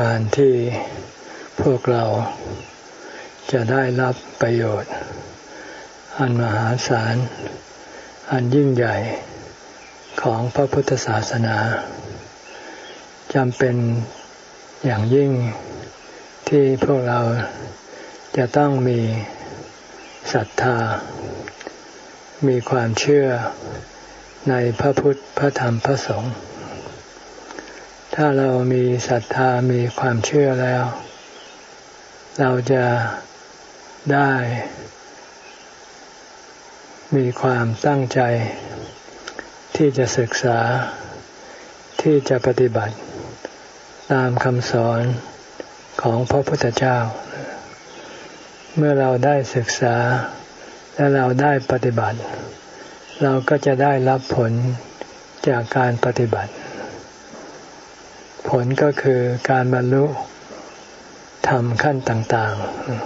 การที่พวกเราจะได้รับประโยชน์ อันมหาศาล อันยิ่งใหญ่ของพระพุทธศาสนาจำเป็นอย่างยิ่งที่พวกเราจะต้องมีศรัทธา มีความเชื่อในพระพุทธพระธรรมพระสงฆ์ ถ้าเรามีศรัทธามีความเชื่อแล้ว เราจะได้ มีความตั้งใจ ที่จะศึกษาที่จะปฏิบัติ ตามคำสอนของพระพุทธเจ้า เมื่อเราได้ศึกษา และเราได้ปฏิบัติ เราก็จะได้รับผลจากการปฏิบัติ ผลก็คือการบรรลุทำขั้นต่าง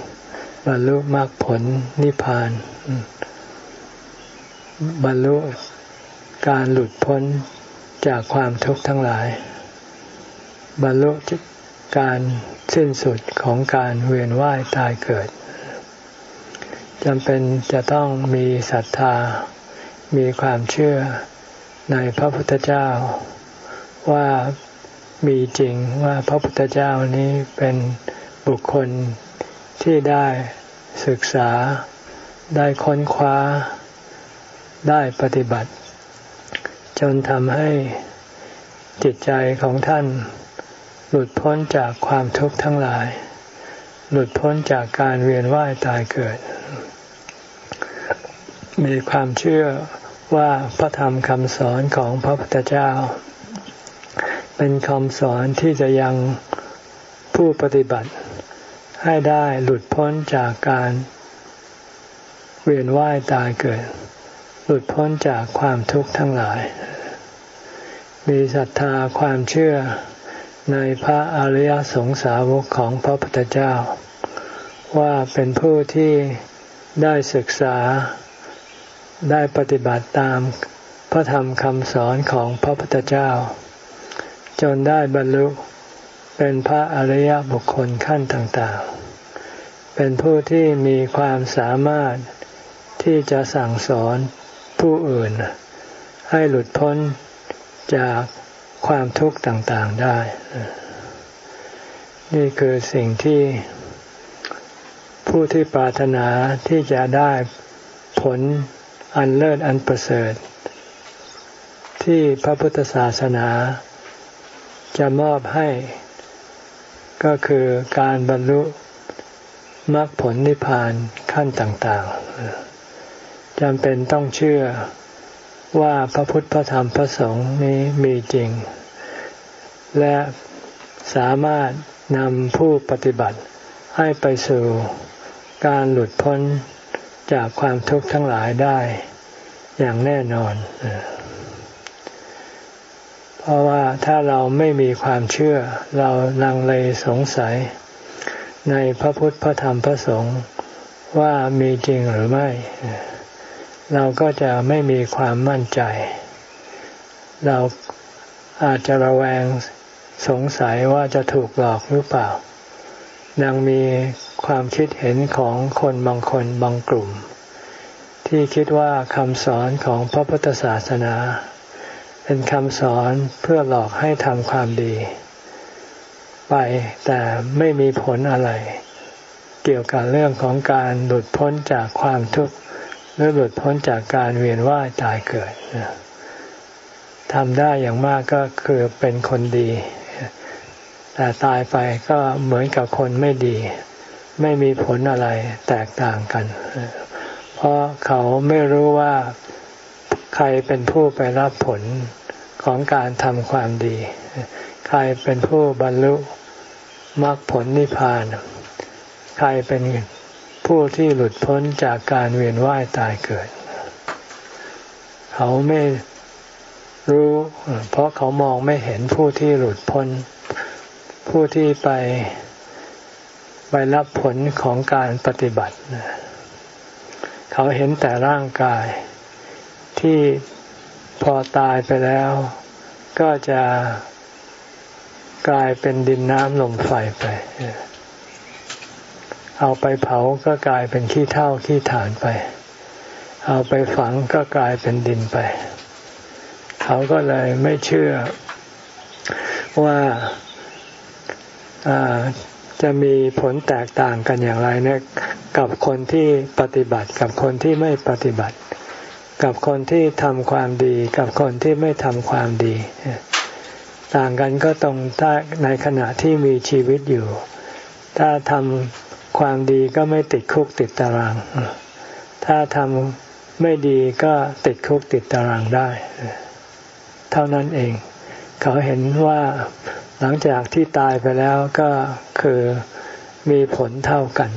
ๆ บรรลุมรรคผลนิพพาน บรรลุการหลุดพ้นจากความทุกข์ทั้งหลาย บรรลุการสิ้นสุดของการเวียนว่ายตายเกิดจำเป็นจะต้องมีศรัทธา มีความเชื่อในพระพุทธเจ้าว่า มีจริงว่าพระพุทธเจ้านี้เป็นบุคคลที่ได้ศึกษา ได้ค้นคว้า ได้ปฏิบัติ จนทำให้จิตใจของท่าน หลุดพ้นจากความทุกข์ทั้งหลาย หลุดพ้นจากการเวียนว่ายตายเกิด มีความเชื่อว่าพระธรรมคำสอนของพระพุทธเจ้า เป็นคำสอนที่จะยังผู้ปฏิบัติ ให้ได้หลุดพ้นจากการเวียนว่ายตายเกิด หลุดพ้นจากความทุกข์ทั้งหลาย มีศรัทธาความเชื่อในพระอริยสงสาวกของพระพุทธเจ้า ว่าเป็นผู้ที่ได้ศึกษาได้ปฏิบัติตามพระธรรมคำสอนของพระพุทธเจ้า จนได้บรรลุเป็นพระอริยบุคคลขั้นต่างๆ เป็นผู้ที่มีความสามารถที่จะสั่งสอนผู้อื่น ให้หลุดพ้นจากความทุกข์ต่างๆได้ นี่คือสิ่งที่ผู้ที่ปรารถนาที่จะได้ผลอันเลิศอันประเสริฐ ที่พระพุทธศาสนา จะมอบให้ ก็คือการบรรลุมรรคผลนิพพานขั้นต่างๆจำเป็นต้องเชื่อว่าพระพุทธพระธรรมพระสงฆ์นี้มีจริง และสามารถนำผู้ปฏิบัติให้ไปสู่การหลุดพ้นจากความทุกข์ทั้งหลายได้อย่างแน่นอน ราะว่าถ้าเราไม่มีความเชื่อ เราลังเลสงสัย ในพระพุทธพระธรรมพระสงฆ์ว่ามีจริงหรือไม่ เราก็จะไม่มีความมั่นใจ เราอาจจะระแวงสงสัยว่าจะถูกหลอกหรือเปล่าดังมีความคิดเห็นของคนบางคนบางกลุ่ม ที่คิดว่าคำสอนของพระพุทธศาสนา เป็นคำสอนเพื่อหลอกให้ทำความดี ไปแต่ไม่มีผลอะไร เกี่ยวกับเรื่องของการหลุดพ้นจากความทุกข์หรือหลุดพ้นจากการเวียนว่ายตายเกิดทำได้อย่างมากก็คือเป็นคนดี แต่ตายไปก็เหมือนกับคนไม่ดี ไม่มีผลอะไรแตกต่างกัน เพราะเขาไม่รู้ว่าใครเป็นผู้ไปรับผล ของการทำความดี ใครเป็นผู้บรรลุมรรคผลนิพพาน ใครเป็นผู้ที่หลุดพ้นจากการเวียนว่ายตายเกิด เขาไม่รู้ เพราะเขามองไม่เห็นผู้ที่หลุดพ้น ผู้ที่ไปไปรับผลของการปฏิบัติ เขาเห็นแต่ร่างกายที่ พอตายไปแล้ว ก็จะกลายเป็นดินน้ำลมไฟไป เอาไปเผาก็กลายเป็นขี้เถ้าขี้ฐานไป เอาไปฝังก็กลายเป็นดินไป เขาก็เลยไม่เชื่อว่าจะมีผลแตกต่างกันอย่างไรเนี่ยกับคนที่ปฏิบัติกับคนที่ไม่ปฏิบัติ กับคนที่ทำความดี กับคนที่ไม่ทำความดี ต่างกันก็ตรงถ้าในขณะที่มีชีวิตอยู่ ถ้าทำความดีก็ไม่ติดคุกติดตาราง ถ้าทำไม่ดีก็ติดคุกติดตารางได้ เท่านั้นเอง เขาเห็นว่าหลังจากที่ตายไปแล้วก็คือมีผลเท่ากัน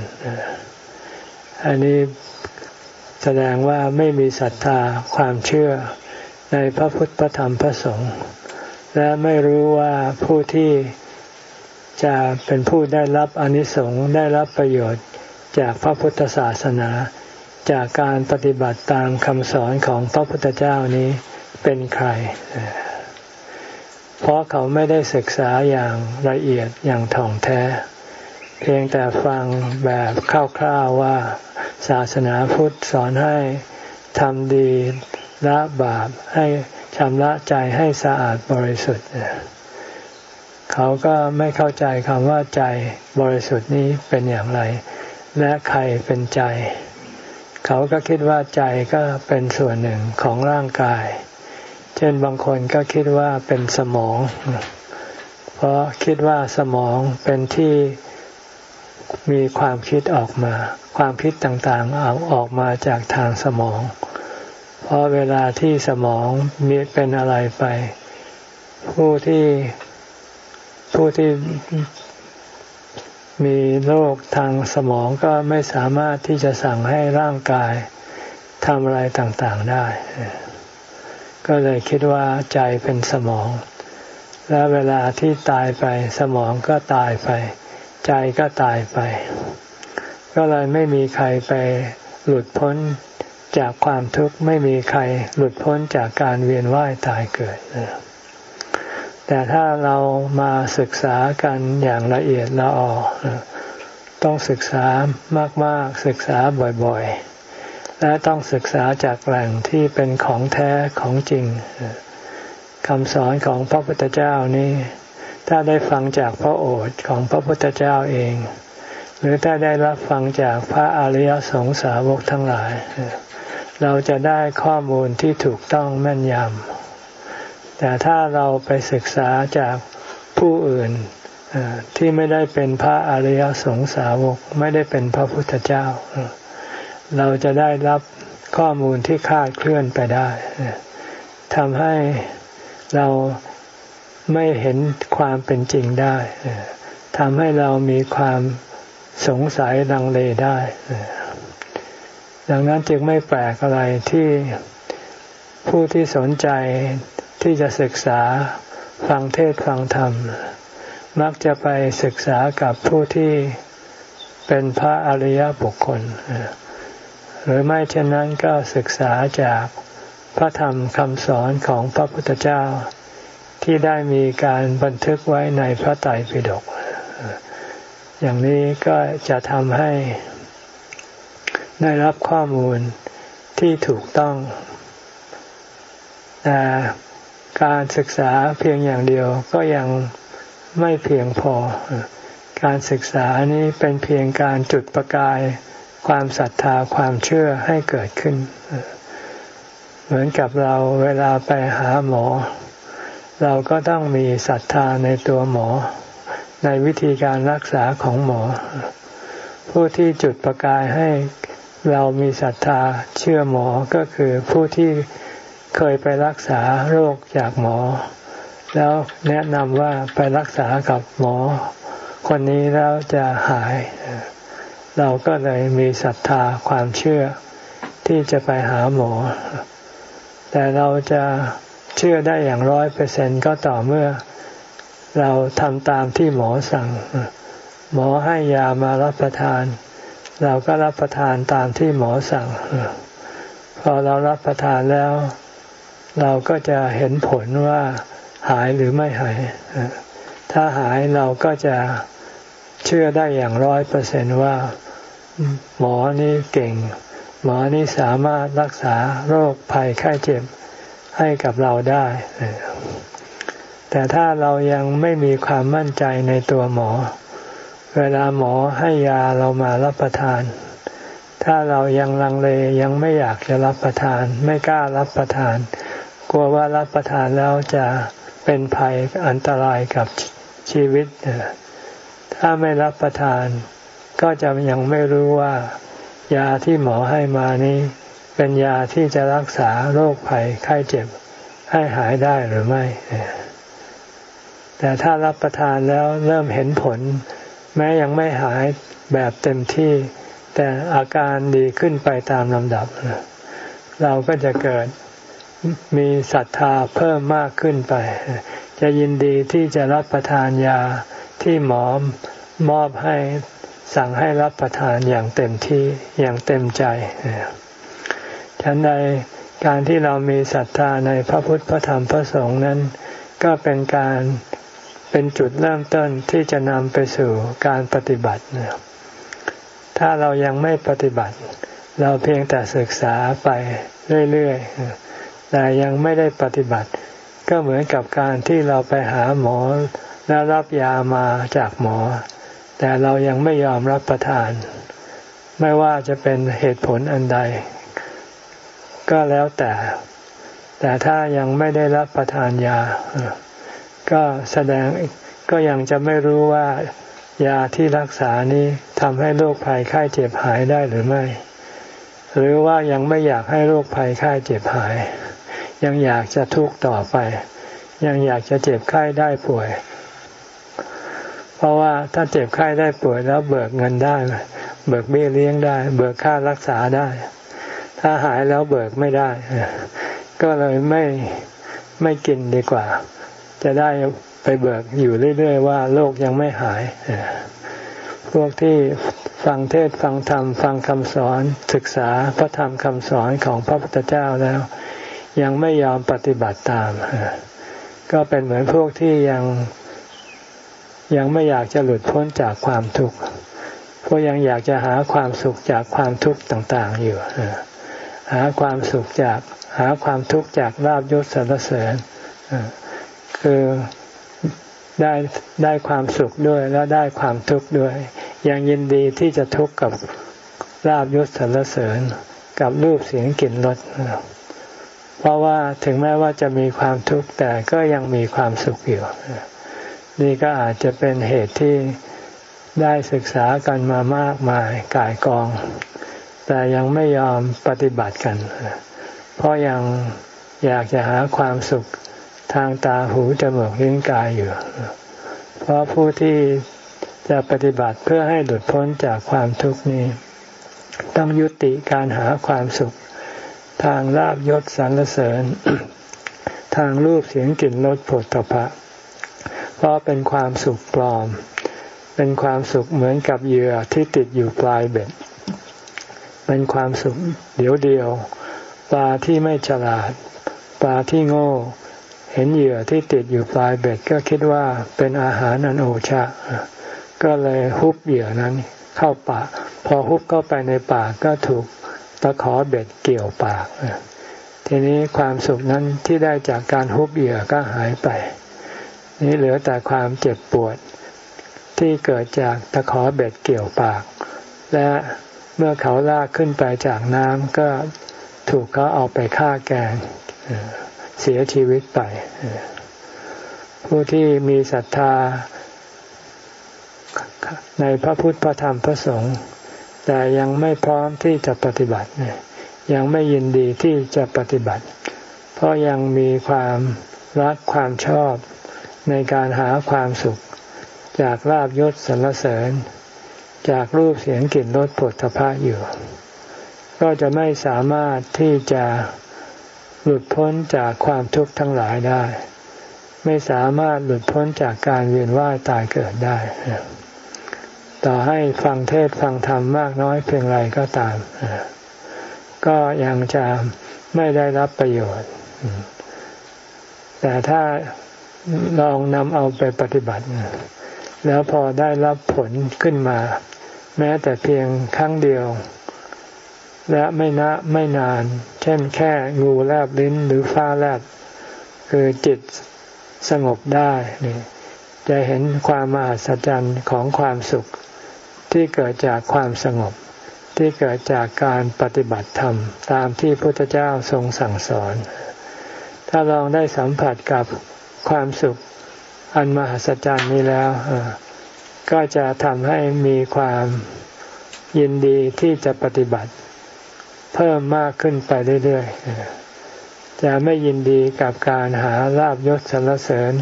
อันนี้ แสดงว่าไม่มีศรัทธาความเชื่อในพระพุทธพระธรรมพระสงฆ์และไม่รู้ว่าผู้ที่จะเป็นผู้ได้รับอนิสงส์ได้รับประโยชน์จากพระพุทธศาสนา จากการปฏิบัติตามคำสอนของพระพุทธเจ้านี้เป็นใคร เพราะเขาไม่ได้ศึกษาอย่างละเอียดอย่างถ่องแท้ เพียงแต่ฟังแบบคร่าวๆว่า ศาสนาพุทธสอนให้ทำดีละบาปให้ชำระใจให้สะอาดบริสุทธิ์ เขาก็ไม่เข้าใจคำว่าใจบริสุทธิ์นี้เป็นอย่างไร และใครเป็นใจ เขาก็คิดว่าใจก็เป็นส่วนหนึ่งของร่างกาย เช่นบางคนก็คิดว่าเป็นสมอง เพราะคิดว่าสมองเป็นที่ มีความคิดออกมา ความคิดต่างๆเอาออกมาจากทางสมอง เพราะเวลาที่สมองมีเป็นอะไรไป ผู้ที่ผู้ที่มีโรคทางสมองก็ไม่สามารถที่จะสั่งให้ร่างกายทำอะไรต่างๆได้ ก็เลยคิดว่าใจเป็นสมอง และเวลาที่ตายไปสมองก็ตายไป ใจก็ตายไป ก็เลยไม่มีใครไปหลุดพ้นจากความทุกข์ไม่มีใครหลุดพ้นจากการเวียนว่ายตายเกิด แต่ถ้าเรามาศึกษากันอย่างละเอียดละออต้องศึกษามาก ๆ ศึกษาบ่อยๆ และต้องศึกษาจากแหล่งที่เป็นของแท้ของจริงคำสอนของพระพุทธเจ้านี้ ถ้าได้ฟังจากพระโอษฐ์ของพระพุทธเจ้าเอง หรือถ้าได้รับฟังจากพระอริยสงสาวกทั้งหลาย เราจะได้ข้อมูลที่ถูกต้องแม่นยำ แต่ถ้าเราไปศึกษาจากผู้อื่นที่ไม่ได้เป็นพระอริยสงสาวกไม่ได้เป็นพระพุทธเจ้า เราจะได้รับข้อมูลที่คาดเคลื่อนไปได้ทำให้เรา ไม่เห็นความเป็นจริงได้ทำให้เรามีความสงสัยลังเลได้ดังนั้นจึงไม่แปลกอะไรที่ผู้ที่สนใจที่จะศึกษาฟังเทศฟังธรรม มักจะไปศึกษากับผู้ที่เป็นพระอริยบุคคล หรือไม่เช่นนั้นก็ศึกษาจากพระธรรมคำสอนของพระพุทธเจ้า ที่ได้มีการบันทึกไว้ในพระไตรปิฎกอย่างนี้ก็จะทำให้ได้รับข้อมูลที่ถูกต้องแต่การศึกษาเพียงอย่างเดียวก็ยังไม่เพียงพอ การศึกษานี้เป็นเพียงการจุดประกายความศรัทธาความเชื่อให้เกิดขึ้น เหมือนกับเราเวลาไปหาหมอ เราก็ต้องมีศรัทธาในตัวหมอ ในวิธีการรักษาของหมอ ผู้ที่จุดประกายให้เรามีศรัทธาเชื่อหมอก็คือผู้ที่เคยไปรักษาโรคจากหมอ แล้วแนะนำว่าไปรักษากับหมอ คนนี้แล้วจะหาย เราก็เลยมีศรัทธาความเชื่อที่จะไปหาหมอ แต่เราจะ เชื่อได้อย่างร้อยเปอร์เซ็นก็ต่อเมื่อเราทำตามที่หมอสั่ง หมอให้ยามารับประทาน เราก็รับประทานตามที่หมอสั่ง พอเรารับประทานแล้ว เราก็จะเห็นผลว่าหายหรือไม่หาย ถ้าหายเราก็จะเชื่อได้อย่างร้อยเปอร์เซนว่า หมอนี่เก่ง หมอนี่สามารถรักษาโรคภัยไข้เจ็บ ให้กับเราได้ แต่ถ้าเรายังไม่มีความมั่นใจในตัวหมอ เวลาหมอให้ยาเรามารับประทาน ถ้าเรายังลังเลยังไม่อยากจะรับประทาน ไม่กล้ารับประทาน กลัวว่ารับประทานแล้วจะเป็นภัยอันตรายกับชีวิต ถ้าไม่รับประทาน ก็จะยังไม่รู้ว่ายาที่หมอให้มานี้ เป็นยาที่จะรักษาโรคภัยไข้เจ็บให้หายได้หรือไม่ แต่ถ้ารับประทานแล้วเริ่มเห็นผล แม้ยังไม่หายแบบเต็มที่ แต่อาการดีขึ้นไปตามลำดับ เราก็จะเกิดมีศรัทธาเพิ่มมากขึ้นไป จะยินดีที่จะรับประทานยาที่หมอมอบให้สั่งให้รับประทานอย่างเต็มที่อย่างเต็มใจ ฉันใดการที่เรามีศรัทธาในพระพุทธพระธรรมพระสงฆ์นั้น ก็เป็นการเป็นจุดเริ่มต้นที่จะนำไปสู่การปฏิบัตินะถ้าเรายังไม่ปฏิบัติ เราเพียงแต่ศึกษาไปเรื่อยๆแต่ยังไม่ได้ปฏิบัติ ก็เหมือนกับการที่เราไปหาหมอแล้วรับยามาจากหมอ แต่เรายังไม่ยอมรับประทาน ไม่ว่าจะเป็นเหตุผลอันใด ก็แล้วแต่ แต่ถ้ายังไม่ได้รับประทานยา ก็แสดงก็ยังจะไม่รู้ว่ายาที่รักษานี้ทำให้โรคภัยไข้เจ็บหายได้หรือไม่ หรือว่ายังไม่อยากให้โรคภัยไข้เจ็บหาย ยังอยากจะทุกข์ต่อไป ยังอยากจะเจ็บไข้ได้ป่วย เพราะว่าถ้าเจ็บไข้ได้ป่วยแล้วเบิกเงินได้ เบิกเบี้ยเลี้ยงได้ เบิกค่ารักษาได้ ถ้าหายแล้วเบิกไม่ได้ ก็เลยไม่ไม่กินดีกว่า จะได้ไปเบิกอยู่เรื่อยๆว่าโรคยังไม่หาย พวกที่ฟังเทศฟังธรรม ฟังคำสอนศึกษาพระธรรมคำสอนของพระพุทธเจ้าแล้ว ยังไม่ยอมปฏิบัติตาม ก็เป็นเหมือนพวกที่ยังยังไม่อยากจะหลุดพ้นจากความทุกข์เพราะยังอยากจะหาความสุขจากความทุกข์ต่าง ๆ อยู่ หาความสุขจากหาความทุกข์จากลาบยศสรรเสริญคือได้ได้ความสุขด้วยแล้วได้ความทุกข์ด้วย ยังยินดีที่จะทุกข์กับลาบยศสรรเสริญ กับรูปเสียงกลิ่นรสเพราะว่าถึงแม้ว่าจะมีความทุกข์แต่ก็ยังมีความสุขอยู่นี่ก็อาจจะเป็นเหตุที่ได้ศึกษากันมามากมายกายกอง แต่ยังไม่ยอมปฏิบัติกัน เพราะยังอยากจะหาความสุขทางตาหูจมูกลิ้นกายอยู่ เพราะผู้ที่จะปฏิบัติเพื่อให้หลุดพ้นจากความทุกข์นี้ ต้องยุติการหาความสุข ทางลาบยศสรรเสริญ ทางรูปเสียงกลิ่นรสผลตภะเพราะเป็นความสุขปลอม เป็นความสุขเหมือนกับเหยื่อที่ติดอยู่ปลายเบ็ด เป็นความสุขเดียวเดียว ปลาที่ไม่ฉลาด ปลาที่โง่ เห็นเหยื่อที่ติดอยู่ปลายเบ็ดก็คิดว่าเป็นอาหารนันโอชะ ก็เลยฮุบเหยื่อนั้นเข้าปาก พอฮุบเข้าไปในปากก็ถูกตะขอเบ็ดเกี่ยวปาก ทีนี้ความสุขนั้นที่ได้จากการฮุบเหยื่อก็หายไป นี้เหลือแต่ความเจ็บปวดที่เกิดจากตะขอเบ็ดเกี่ยวปาก และ เมื่อเขาลากขึ้นไปจากน้ำก็ถูกเขาเอาไปฆ่าแกงเสียชีวิตไป ผู้ที่มีศรัทธาในพระพุทธพระธรรมพระสงฆ์แต่ยังไม่พร้อมที่จะปฏิบัติ ยังไม่ยินดีที่จะปฏิบัติ เพราะยังมีความรักความชอบในการหาความสุข จากลาบยศสรรเสริญ จากรูปเสียงกลิ่นรสผลพะอยู่ ก็จะไม่สามารถที่จะหลุดพ้นจากความทุกข์ทั้งหลายได้ ไม่สามารถหลุดพ้นจากการเวียนว่ายตายเกิดได้ ต่อให้ฟังเทศฟังธรรมมากน้อยเพียงไรก็ตาม ก็ยังจะไม่ได้รับประโยชน์ แต่ถ้าลองนำเอาไปปฏิบัติ แล้วพอได้รับผลขึ้นมา แม้แต่เพียงครั้งเดียว และไม่นะไม่นาน เช่นแค่งูแลบลิ้นหรือฟ้าแลบคือจิตสงบได้นี่จะเห็นความมหัศจรรย์ของความสุขที่เกิดจากความสงบ ที่เกิดจากการปฏิบัติธรรม ตามที่พระพุทธเจ้าทรงสั่งสอน ถ้าลองได้สัมผัสกับความสุขอันมหัศจรรย์นี้แล้ว ก็จะทำให้มีความยินดีที่จะปฏิบัติ เพิ่มมากขึ้นไปเรื่อยๆ จะไม่ยินดีกับการหาลาบยศสรรเสริญ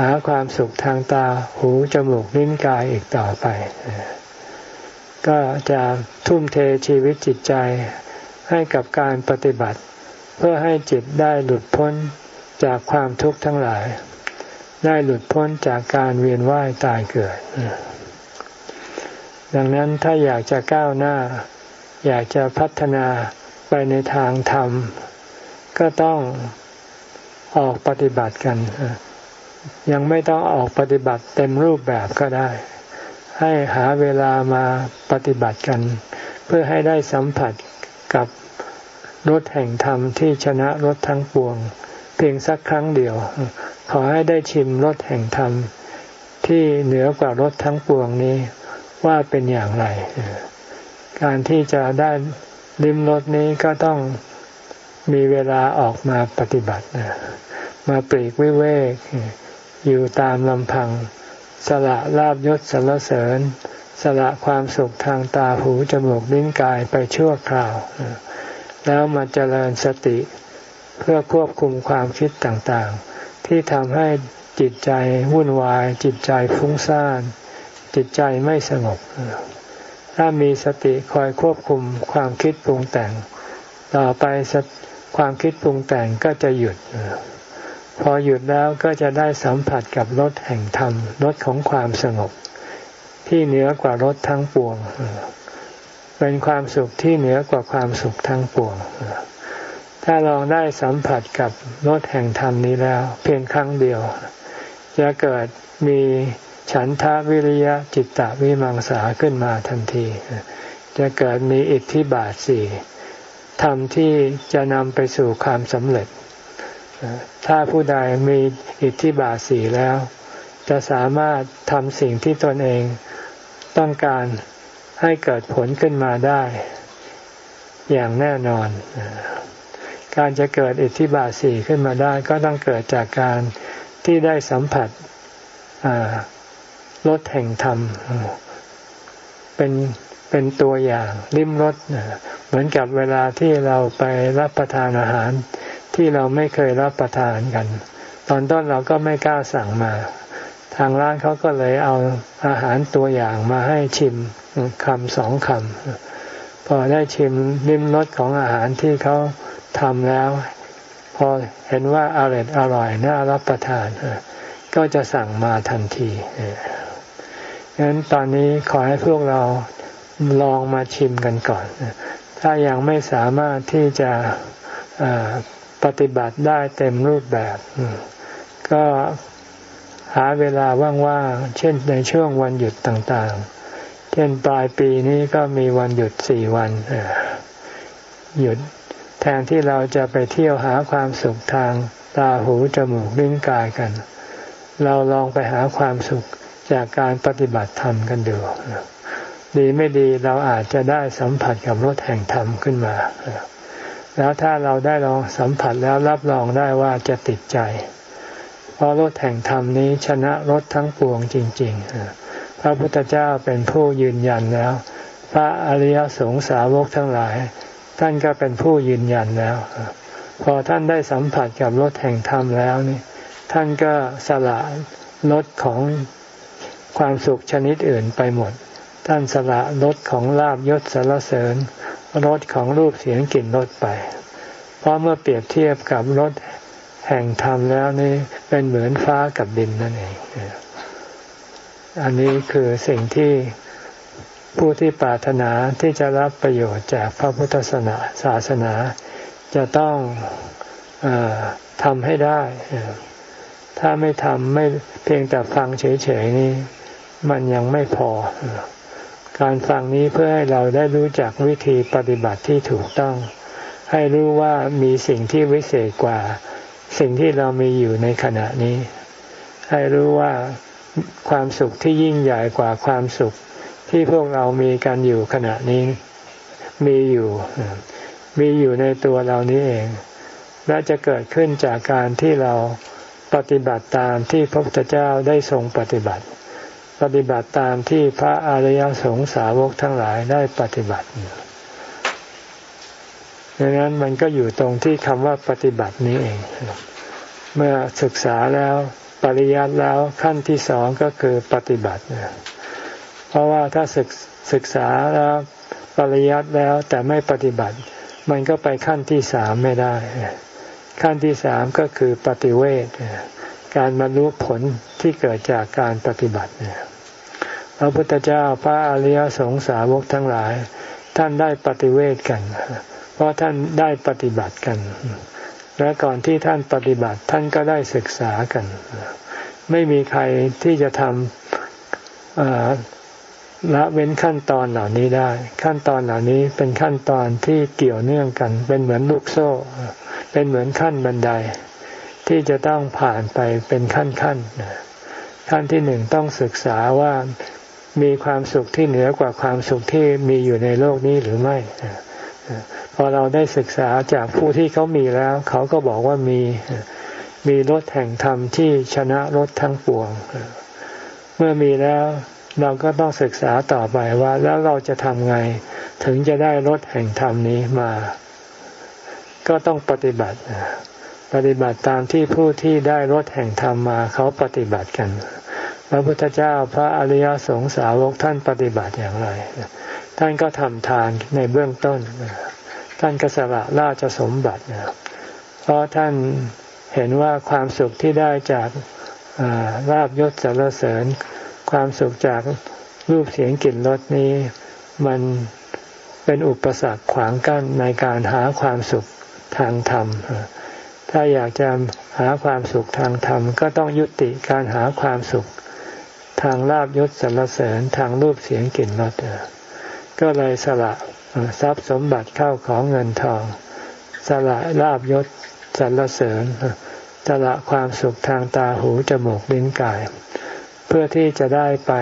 หาความสุขทางตาหูจมูกลิ้นกายอีกต่อไป ก็จะทุ่มเทชีวิตจิตใจให้กับการปฏิบัติ เพื่อให้จิตได้หลุดพ้นจากความทุกข์ทั้งหลาย ได้หลุดพ้นจากการเวียนว่ายตายเกิด ดังนั้นถ้าอยากจะก้าวหน้า อยากจะพัฒนาไปในทางธรรม ก็ต้องออกปฏิบัติกัน ยังไม่ต้องออกปฏิบัติเต็มรูปแบบก็ได้ ให้หาเวลามาปฏิบัติกัน เพื่อให้ได้สัมผัสกับรถแห่งธรรมที่ชนะรถทั้งปวง เพียงสักครั้งเดียว ขอให้ได้ชิมรสแห่งธรรม ที่เหนือกว่ารสทั้งปวงนี้ว่าเป็นอย่างไร การที่จะได้ลิ้มรสนี้ก็ต้องมีเวลาออกมาปฏิบัติมาปลีกวิเวก อยู่ตามลำพัง สละลาบยศสรรเสริญ สละความสุขทางตาหูจมูกลิ้นกายไปชั่วคราว แล้วมาเจริญสติเพื่อควบคุมความคิดต่างๆ ที่ทำให้จิตใจวุ่นวาย จิตใจฟุ้งซ่าน จิตใจไม่สงบ ถ้ามีสติคอยควบคุมความคิดปรุงแต่ง ต่อไปความคิดปรุงแต่งก็จะหยุด พอหยุดแล้วก็จะได้สัมผัสกับรสแห่งธรรมรสของความสงบ ที่เหนือกว่ารสทั้งปวง เป็นความสุขที่เหนือกว่าความสุขทั้งปวง ถ้าลองได้สัมผัสกับรสแห่งธรรมนี้แล้ว เพียงครั้งเดียว จะเกิดมีฉันทาวิริยะจิตตวิมังสาขึ้นมาทันที จะเกิดมีอิทธิบาทสี่ธรรมที่จะนำไปสู่ความสำเร็จ ถ้าผู้ใดมีอิทธิบาทสี่แล้ว จะสามารถทำสิ่งที่ตนเองต้องการให้เกิดผลขึ้นมาได้ อย่างแน่นอน การจะเกิดอิทธิบาทสี่ขึ้นมาได้ ก็ต้องเกิดจากการที่ได้สัมผัสรสแห่งธรรม เป็นเป็นตัวอย่างลิ้มรสเหมือนกับเวลาที่เราไปรับประทานอาหาร ที่เราไม่เคยรับประทานกัน ตอนต้นเราก็ไม่กล้าสั่งมา ทางร้านเขาก็เลยเอาอาหารตัวอย่างมาให้ชิมคำสองคำพอได้ชิมลิ้มรสของอาหารที่เขา ทำแล้ว พอเห็นว่าอร่อยอร่อยน่ารับประทานก็จะสั่งมาทันทีฉะนั้นตอนนี้ขอให้พวกเราลองมาชิมกันก่อน ถ้ายังไม่สามารถที่จะปฏิบัติได้เต็มรูปแบบ ก็หาเวลาว่างๆ เช่นในช่วงวันหยุดต่างๆ เช่นปลายปีนี้ก็มีวันหยุดสี่วัน หยุด แทนที่เราจะไปเที่ยวหาความสุขทางตาหูจมูกลิ้นกายกัน เราลองไปหาความสุขจากการปฏิบัติธรรมกันดูดีไม่ดีเราอาจจะได้สัมผัสกับรถแห่งธรรมขึ้นมา แล้วถ้าเราได้ลองสัมผัสแล้วรับรองได้ว่าจะติดใจ เพราะรถแห่งธรรมนี้ชนะรถทั้งปวงจริง ๆ พระพุทธเจ้าเป็นผู้ยืนยันแล้ว พระอริยสงสาวกทั้งหลาย ท่านก็เป็นผู้ยืนยันแล้ว พอท่านได้สัมผัสกับรถแห่งธรรมแล้วนี่ ท่านก็สละรถของความสุขชนิดอื่นไปหมด ท่านสละรถของลาบยศสารเสริญรถของรูปเสียงกลิ่นรถไป เพราะเมื่อเปรียบเทียบกับรถแห่งธรรมแล้วนี่เป็นเหมือนฟ้ากับดินนั่นเอง อันนี้คือสิ่งที่ ผู้ที่ปรารถนาที่จะรับประโยชน์จากพระพุทธศาสนาศาสนา จะต้องอทำให้ได้ ถ้าไม่ทำไม่เพียงแต่ฟังเฉยๆนี้ มันยังไม่พอ การฟังนี้เพื่อให้เราได้รู้จักวิธีปฏิบัติที่ถูกต้อง ให้รู้ว่ามีสิ่งที่วิเศษกว่า สิ่งที่เรามีอยู่ในขณะนี้ ให้รู้ว่าความสุขที่ยิ่งใหญ่กว่าความสุข ที่พวกเรามีกันอยู่ขณะนี้ มีอยู่ มีอยู่ในตัวเรานี้เอง และจะเกิดขึ้นจากการที่เราปฏิบัติตามที่พระพุทธเจ้าได้ทรงปฏิบัติ ปฏิบัติตามที่พระอริยสงสาวกทั้งหลายได้ปฏิบัติดังนั้นมันก็อยู่ตรงที่คำว่าปฏิบัตินี้เอง เมื่อศึกษาแล้วปริยัติแล้วขั้นที่สองก็คือปฏิบัติ เพราะว่าถ้าศึกศึกษาแล้วปริยัติแล้วแต่ไม่ปฏิบัติ มันก็ไปขั้นที่สามไม่ได้ ขั้นที่สามก็คือปฏิเวทการบรรลุผลที่เกิดจากการปฏิบัติพระพุทธเจ้าพระอริยสงสาวกทั้งหลาย ท่านได้ปฏิเวทกัน เพราะท่านได้ปฏิบัติกัน และก่อนที่ท่านปฏิบัติท่านก็ได้ศึกษากัน ไม่มีใครที่จะทำ ละเว้นขั้นตอนเหล่านี้ได้ ขั้นตอนเหล่านี้เป็นขั้นตอนที่เกี่ยวเนื่องกัน เป็นเหมือนลูกโซ่ เป็นเหมือนขั้นบันได ที่จะต้องผ่านไปเป็นขั้นขั้นขั้นที่หนึ่งต้องศึกษาว่ามีความสุขที่เหนือกว่าความสุขที่มีอยู่ในโลกนี้หรือไม่พอเราได้ศึกษาจากผู้ที่เขามีแล้ว เขาก็บอกว่ามีมีรถแห่งธรรมที่ชนะรถทั้งปวง เมื่อมีแล้ว เราก็ต้องศึกษาต่อไปว่า แล้วเราจะทำไง ถึงจะได้รถแห่งธรรมนี้มา ก็ต้องปฏิบัติ ปฏิบัติตามที่ผู้ที่ได้รถแห่งธรรมมา เขาปฏิบัติกัน พระพุทธเจ้าพระอริยสงสาวกท่านปฏิบัติอย่างไร ท่านก็ทำทานในเบื้องต้น ท่านก็สละราชสมบัติเพราะท่านเห็นว่าความสุขที่ได้จากลาบยศสารเสริญ ความสุขจากรูปเสียงกลิ่นรสนี้ มันเป็นอุปสรรคขวางกั้นในการหาความสุขทางธรรม ถ้าอยากจะหาความสุขทางธรรม ก็ต้องยุติการหาความสุข ทางลาบยศสรรเสริญทางรูปเสียงกลิ่นรสก็เลยสละทรัพย์สมบัติเข้าของเงินทอง สละลาบยศสรรเสริญสละความสุขทางตาหูจมูกลิ้นกาย เพื่อที่จะได้ไป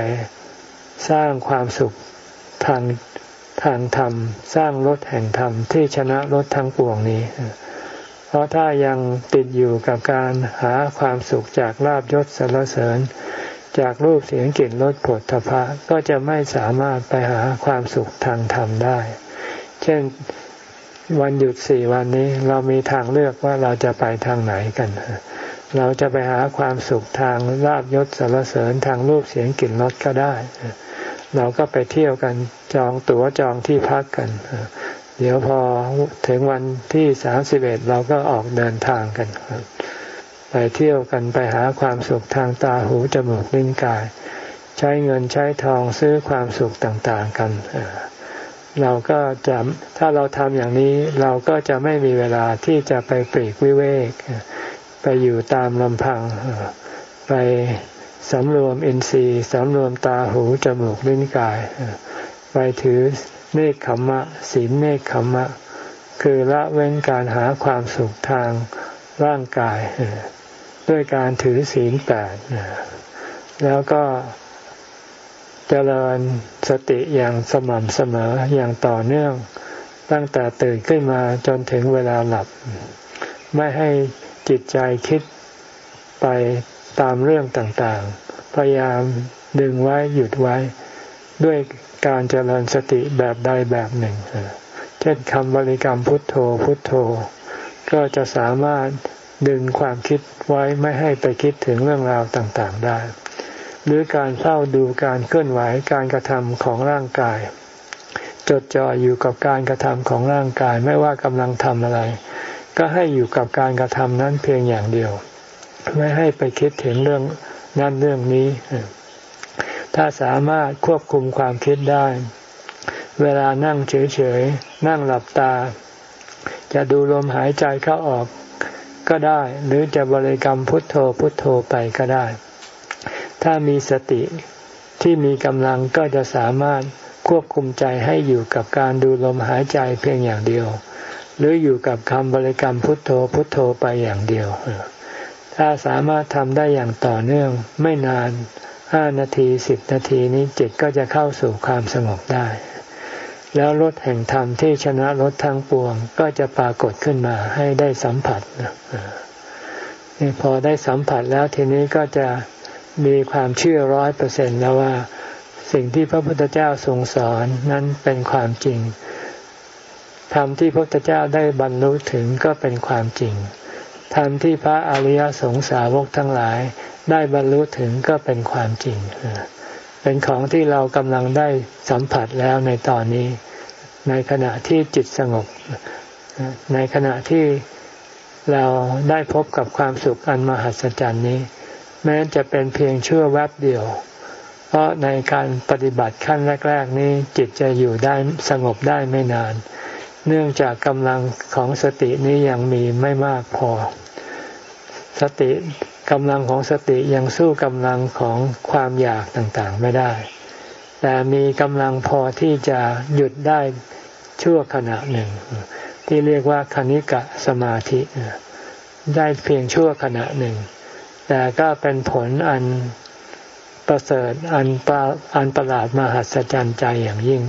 สร้างความสุขทางทางธรรม สร้างรถแห่งธรรมที่ชนะรถทั้งปวงนี้ เพราะถ้ายังติดอยู่กับการหาความสุขจากลาบยศสรรเสริญ จากรูปเสียงกลิ่นรสผลทพะก็จะไม่สามารถไปหาความสุขทางธรรมได้ เช่นวันหยุดสี่วันนี้เรามีทางเลือกว่าเราจะไปทางไหนกัน เราจะไปหาความสุขทางลาบยศสารเสริญทางรูปเสียงกลิ่นรสก็ได้ เราก็ไปเที่ยวกันจองตั๋วจองที่พักกัน เดี๋ยวพอถึงวันที่สามสิบเอ็ดเราก็ออกเดินทางกัน ไปเที่ยวกันไปหาความสุขทางตาหูจมูกลิ้นกาย ใช้เงินใช้ทองซื้อความสุขต่างๆกันเราก็จะถ้าเราทำอย่างนี้เราก็จะไม่มีเวลาที่จะไปปรีกวิเวก ไปอยู่ตามลำพัง ไปสำรวมอินทรีย์สำรวมตาหูจมูกลิ้นกาย ไปถือเนคขมมะศีลเนคขมมะ คือละเว้นการหาความสุขทางร่างกาย ด้วยการถือศีลแปดแล้วก็เจริญสติอย่างสม่ำเสมออย่างต่อเนื่อง ตั้งแต่ตื่นขึ้นมาจนถึงเวลาหลับ ไม่ให้ จิตใจคิดไปตามเรื่องต่างๆ พยายามดึงไว้หยุดไว้ด้วยการเจริญสติแบบใดแบบหนึ่ง เช่นคำบริกรรมพุทโธพุทโธ ก็จะสามารถดึงความคิดไว้ไม่ให้ไปคิดถึงเรื่องราวต่างๆได้ หรือการเฝ้าดูการเคลื่อนไหวการกระทำของร่างกาย จดจ่ออยู่กับการกระทำของร่างกายไม่ว่ากำลังทำอะไร ก็ให้อยู่กับการกระทำนั้นเพียงอย่างเดียว ไม่ให้ไปคิดถึงเรื่องนั้นเรื่องนี้ ถ้าสามารถควบคุมความคิดได้ เวลานั่งเฉยๆ นั่งหลับตา จะดูลมหายใจเข้าออกก็ก็ได้ หรือจะบริกรรมพุทโธพุทโธไปก็ได้ ถ้ามีสติที่มีกำลังก็จะสามารถควบคุมใจให้อยู่กับการดูลมหายใจเพียงอย่างเดียว หรืออยู่กับคำบริกรรมพุทโธพุทโธไปอย่างเดียว ถ้าสามารถทำได้อย่างต่อเนื่องไม่นานห้านาทีสิบนาทีนี้จิตก็จะเข้าสู่ความสงบได้ แล้วรถแห่งธรรมที่ชนะรถทั้งปวงก็จะปรากฏขึ้นมาให้ได้สัมผัสพอได้สัมผัสแล้วทีนี้ก็จะมีความเชื่อร้อยเปอร์เซ็นต์แล้วว่า สิ่งที่พระพุทธเจ้าทรงสอนนั้นเป็นความจริง ธรรมที่พระพุทธเจ้าได้บรรลุถึงก็เป็นความจริง ธรรมที่พระอริยสงสาวกทั้งหลายได้บรรลุถึงก็เป็นความจริง เป็นของที่เรากำลังได้สัมผัสแล้วในตอนนี้ ในขณะที่จิตสงบ ในขณะที่เราได้พบกับความสุขอันมหัศจรรย์นี้ แม้จะเป็นเพียงชั่วแวบเดียว เพราะในการปฏิบัติขั้นแรก ๆ นี้จิตจะอยู่ได้สงบได้ไม่นาน เนื่องจากกำลังของสตินี้ยังมีไม่มากพอ สติกำลังของสติยังสู้กำลังของความอยากต่างๆไม่ได้ แต่มีกำลังพอที่จะหยุดได้ชั่วขณะหนึ่ง ที่เรียกว่าคณิกะสมาธิ ได้เพียงชั่วขณะหนึ่ง แต่ก็เป็นผลอันประเสริฐอันปอันประหลาดมหัศจรรย์ใจอย่างยิ่ง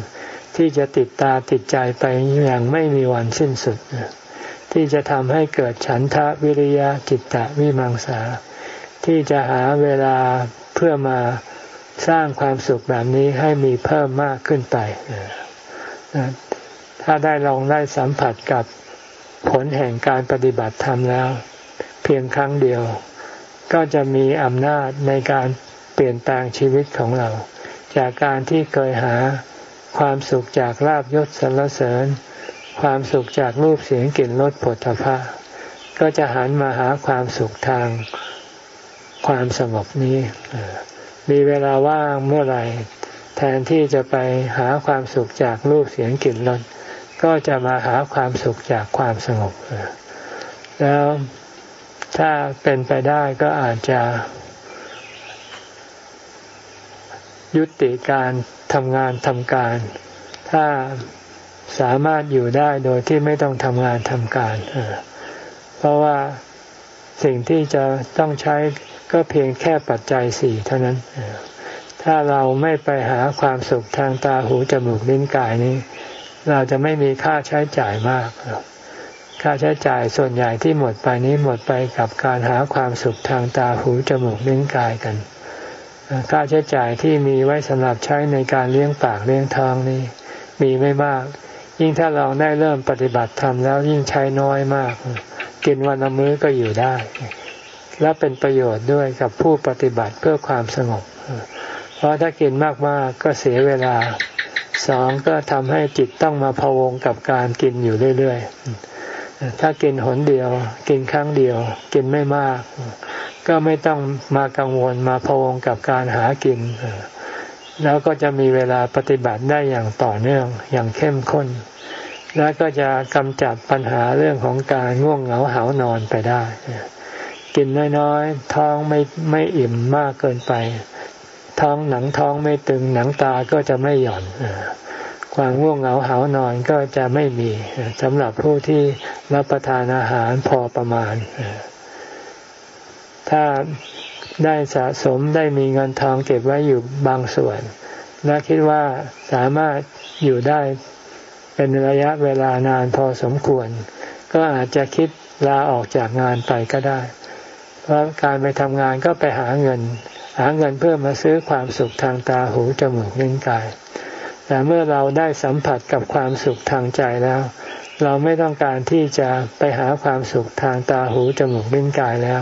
ที่จะติดตาติดใจไปอย่างไม่มีวันสิ้นสุด ที่จะทำให้เกิดฉันทะวิริยะจิตตะวิมังสา ที่จะหาเวลาเพื่อมาสร้างความสุขแบบนี้ให้มีเพิ่มมากขึ้นไป ถ้าได้ลองได้สัมผัสกับผลแห่งการปฏิบัติธรรมแล้ว เพียงครั้งเดียว ก็จะมีอำนาจในการเปลี่ยนแปลงชีวิตของเรา จากการที่เคยหา ความสุขจากลาบยศสรรเสริญ ความสุขจากรูปเสียงกลิ่นรสผลทพะก็จะหันมาหาความสุขทางความสงบนี้ มีเวลาว่างเมื่อไหร่แทนที่จะไปหาความสุขจากรูปเสียงกลิ่นรสก็จะมาหาความสุขจากความสงบ แล้วถ้าเป็นไปได้ก็อาจจะ ยุติการ ทำงานทำการ ถ้าสามารถอยู่ได้โดยที่ไม่ต้องทำงานทำการ เพราะว่าสิ่งที่จะต้องใช้ก็เพียงแค่ปัจจัยสี่เท่านั้น ถ้าเราไม่ไปหาความสุขทางตาหูจมูกลิ้นกายนี้ เราจะไม่มีค่าใช้จ่ายมาก ค่าใช้จ่ายส่วนใหญ่ที่หมดไปนี้หมดไปกับการหาความสุขทางตาหูจมูกลิ้นกายกัน ค่าใช้จ่ายที่มีไว้สำหรับใช้ในการเลี้ยงปากเลี้ยงท้องนี้มีไม่มาก ยิ่งถ้าเราได้เริ่มปฏิบัติธรรมแล้วยิ่งใช้น้อยมาก กินวันละมื้อก็อยู่ได้ และเป็นประโยชน์ด้วยกับผู้ปฏิบัติเพื่อความสงบ เพราะถ้ากินมากๆก็เสียเวลาสองก็ทำให้จิตต้องมาพะวงกับการกินอยู่เรื่อยๆถ้ากินหนเดียว กินครั้งเดียว กินไม่มาก ก็ไม่ต้องมากังวลมาพะวงกับการหากิน แล้วก็จะมีเวลาปฏิบัติได้อย่างต่อเนื่องอย่างเข้มข้น แล้วก็จะกำจัดปัญหาเรื่องของการง่วงเหงาหานอนไปได้ กินน้อยๆ ท้องไม่ไม่อิ่มมากเกินไป ท้องหนังท้องไม่ตึงหนังตาก็จะไม่หย่อนความง่วงเหงาหานอนก็จะไม่มีสำหรับผู้ที่รับประทานอาหารพอประมาณ ถ้าได้สะสมได้มีเงินทองเก็บไว้อยู่บางส่วน และคิดว่าสามารถอยู่ได้เป็นระยะเวลานานพอสมควร ก็อาจจะคิดลาออกจากงานไปก็ได้ เพราะการไปทำงานก็ไปหาเงิน หาเงินเพื่อมาซื้อความสุขทางตาหูจมูกลิ้นกาย แต่เมื่อเราได้สัมผัสกับความสุขทางใจแล้ว เราไม่ต้องการที่จะไปหาความสุขทางตาหูจมูกลิ้นกายแล้ว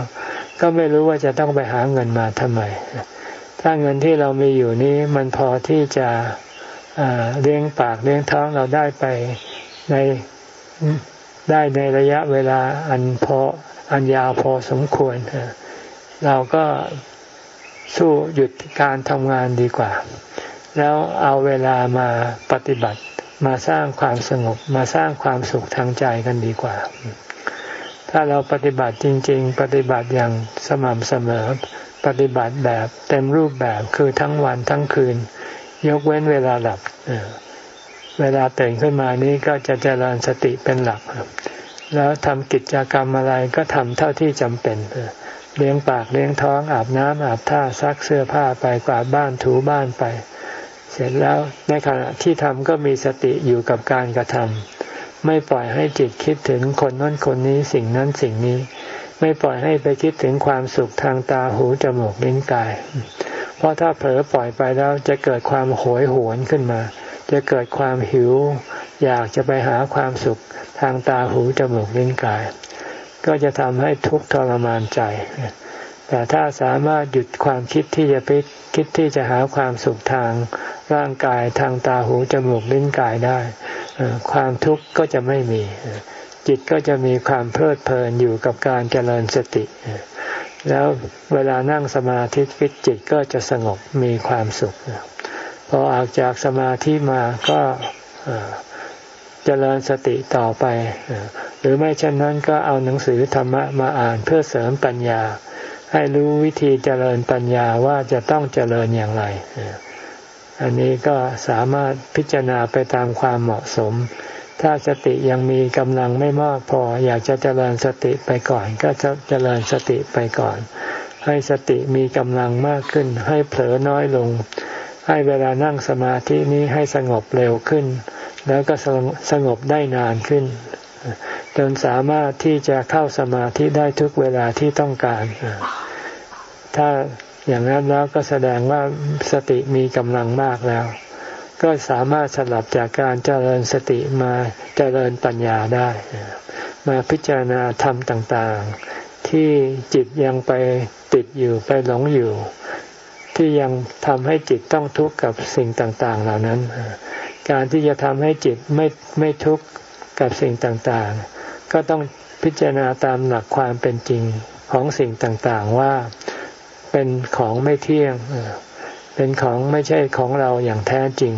ก็ไม่รู้ว่าจะต้องไปหาเงินมาทำไม ถ้าเงินที่เรามีอยู่นี้มันพอที่จะเลี้ยงปากเลี้ยงท้องเราได้ไปในได้ในระยะเวลาอันพออันยาวพอสมควร เราก็สู้หยุดการทำงานดีกว่า แล้วเอาเวลามาปฏิบัติมาสร้างความสงบมาสร้างความสุขทางใจกันดีกว่า ถ้าเราปฏิบัติจริง ๆ ปฏิบัติอย่างสม่ำเสมอ ปฏิบัติแบบเต็มรูปแบบคือทั้งวันทั้งคืน ยกเว้นเวลาหลับเวลาตื่นขึ้นมานี้ก็จะเจริญสติเป็นหลัก แล้วทำกิจกรรมอะไรก็ทำเท่าที่จำเป็นเลี้ยงปากเลี้ยงท้องอาบน้ำอาบท่าซักเสื้อผ้าไปกวาดบ้านถูบ้านไป เสร็จแล้วในขณะที่ทำก็มีสติอยู่กับการกระทำ ไม่ปล่อยให้จิตคิดถึงคนนั้นคนนี้สิ่งนั้นสิ่งนี้ ไม่ปล่อยให้ไปคิดถึงความสุขทางตาหูจมูกลิ้นกาย เพราะถ้าเผลอปล่อยไปแล้วจะเกิดความโหยหวนขึ้นมา จะเกิดความหิว อยากจะไปหาความสุขทางตาหูจมูกลิ้นกาย ก็จะทำให้ทุกข์ทรมานใจ แต่ถ้าสามารถหยุดความคิดที่จะไปคิดที่จะหาความสุขทางร่างกายทางตาหูจมูกลิ้นกายได้ ความทุกข์ก็จะไม่มี จิตก็จะมีความเพลิดเพลินอยู่กับการเจริญสติ แล้วเวลานั่งสมาธิจิตก็จะสงบมีความสุขพอออกจากสมาธิมาก็เจริญสติต่อไป หรือไม่เช่นนั้นก็เอาหนังสือธรรมะมาอ่านเพื่อเสริมปัญญา ให้รู้วิธีเจริญปัญญาว่าจะต้องเจริญอย่างไร อันนี้ก็สามารถพิจารณาไปตามความเหมาะสม ถ้าสติยังมีกำลังไม่มากพอ อยากจะเจริญสติไปก่อน ก็จะเจริญสติไปก่อน ให้สติมีกำลังมากขึ้น ให้เผลอน้อยลง ให้เวลานั่งสมาธินี้ให้สงบเร็วขึ้น แล้วก็สงบได้นานขึ้น จนสามารถที่จะเข้าสมาธิได้ทุกเวลาที่ต้องการ ถ้าอย่างนั้นแล้วก็แสดงว่าสติมีกำลังมากแล้ว ก็สามารถสลับจากการเจริญสติมาเจริญปัญญาได้ มาพิจารณาธรรมต่างๆ ที่จิตยังไปติดอยู่ไปหลงอยู่ ที่ยังทำให้จิตต้องทุกข์กับสิ่งต่างๆ เหล่านั้น การที่จะทำให้จิตไม่ไม่ทุกข์กับสิ่งต่างๆ ก็ต้องพิจารณาตามหลักความเป็นจริงของสิ่งต่างๆว่าเป็นของไม่เที่ยง เป็นของไม่ใช่ของเราอย่างแท้จริง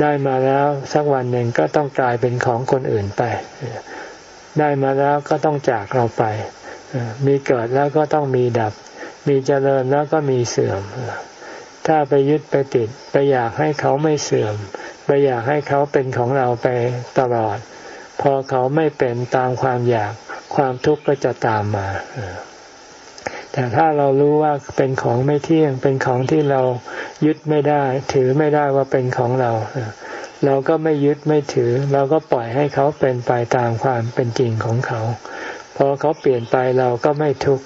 ได้มาแล้วสักวันหนึ่งก็ต้องกลายเป็นของคนอื่นไป ได้มาแล้วก็ต้องจากเราไป มีเกิดแล้วก็ต้องมีดับ มีเจริญแล้วก็มีเสื่อม ถ้าไปยึดไปติด ไปอยากให้เขาไม่เสื่อม ไปอยากให้เขาเป็นของเราไปตลอด พอเขาไม่เป็นตามความอยากความทุกข์ก็จะตามมาแต่ถ้าเรารู้ว่าเป็นของไม่เที่ยง เป็นของที่เรายึดไม่ได้ ถือไม่ได้ว่าเป็นของเรา เราก็ไม่ยึดไม่ถือ เราก็ปล่อยให้เขาเป็นไปตามความเป็นจริงของเขา พอเขาเปลี่ยนไปเราก็ไม่ทุกข์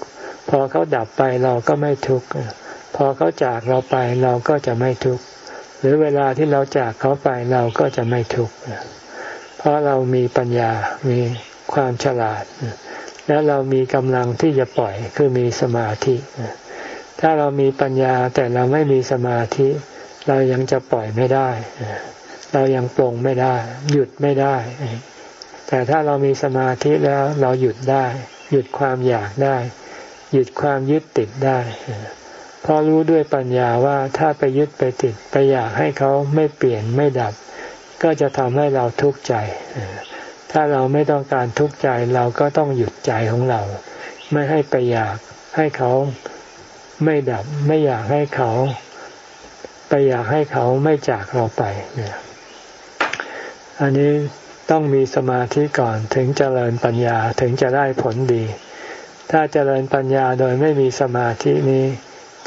พอเขาดับไปเราก็ไม่ทุกข์ พอเขาจากเราไปเราก็จะไม่ทุกข์ หรือเวลาที่เราจากเขาไปเราก็จะไม่ทุกข์ ราะเรามีปัญญา มีความฉลาด และเรามีกำลังที่จะปล่อยคือมีสมาธิ ถ้าเรามีปัญญาแต่เราไม่มีสมาธิ เรายังจะปล่อยไม่ได้ เรายังปลงไม่ได้ หยุดไม่ได้ แต่ถ้าเรามีสมาธิแล้วเราหยุดได้ หยุดความอยากได้ หยุดความยึดติดได้เพราะรู้ด้วยปัญญาว่าถ้าไปยึดไปติดไปอยากให้เขาไม่เปลี่ยนไม่ดับ ก็จะทำให้เราทุกข์ใจ ถ้าเราไม่ต้องการทุกข์ใจเราก็ต้องหยุดใจของเรา ไม่ให้ไปอยากให้เขาไม่ดับ ไม่อยากให้เขา ไปอยากให้เขาไม่จากเราไปเนี่ยอันนี้ต้องมีสมาธิก่อนถึงเจริญปัญญาถึงจะได้ผลดี ถ้าเจริญปัญญาโดยไม่มีสมาธินี้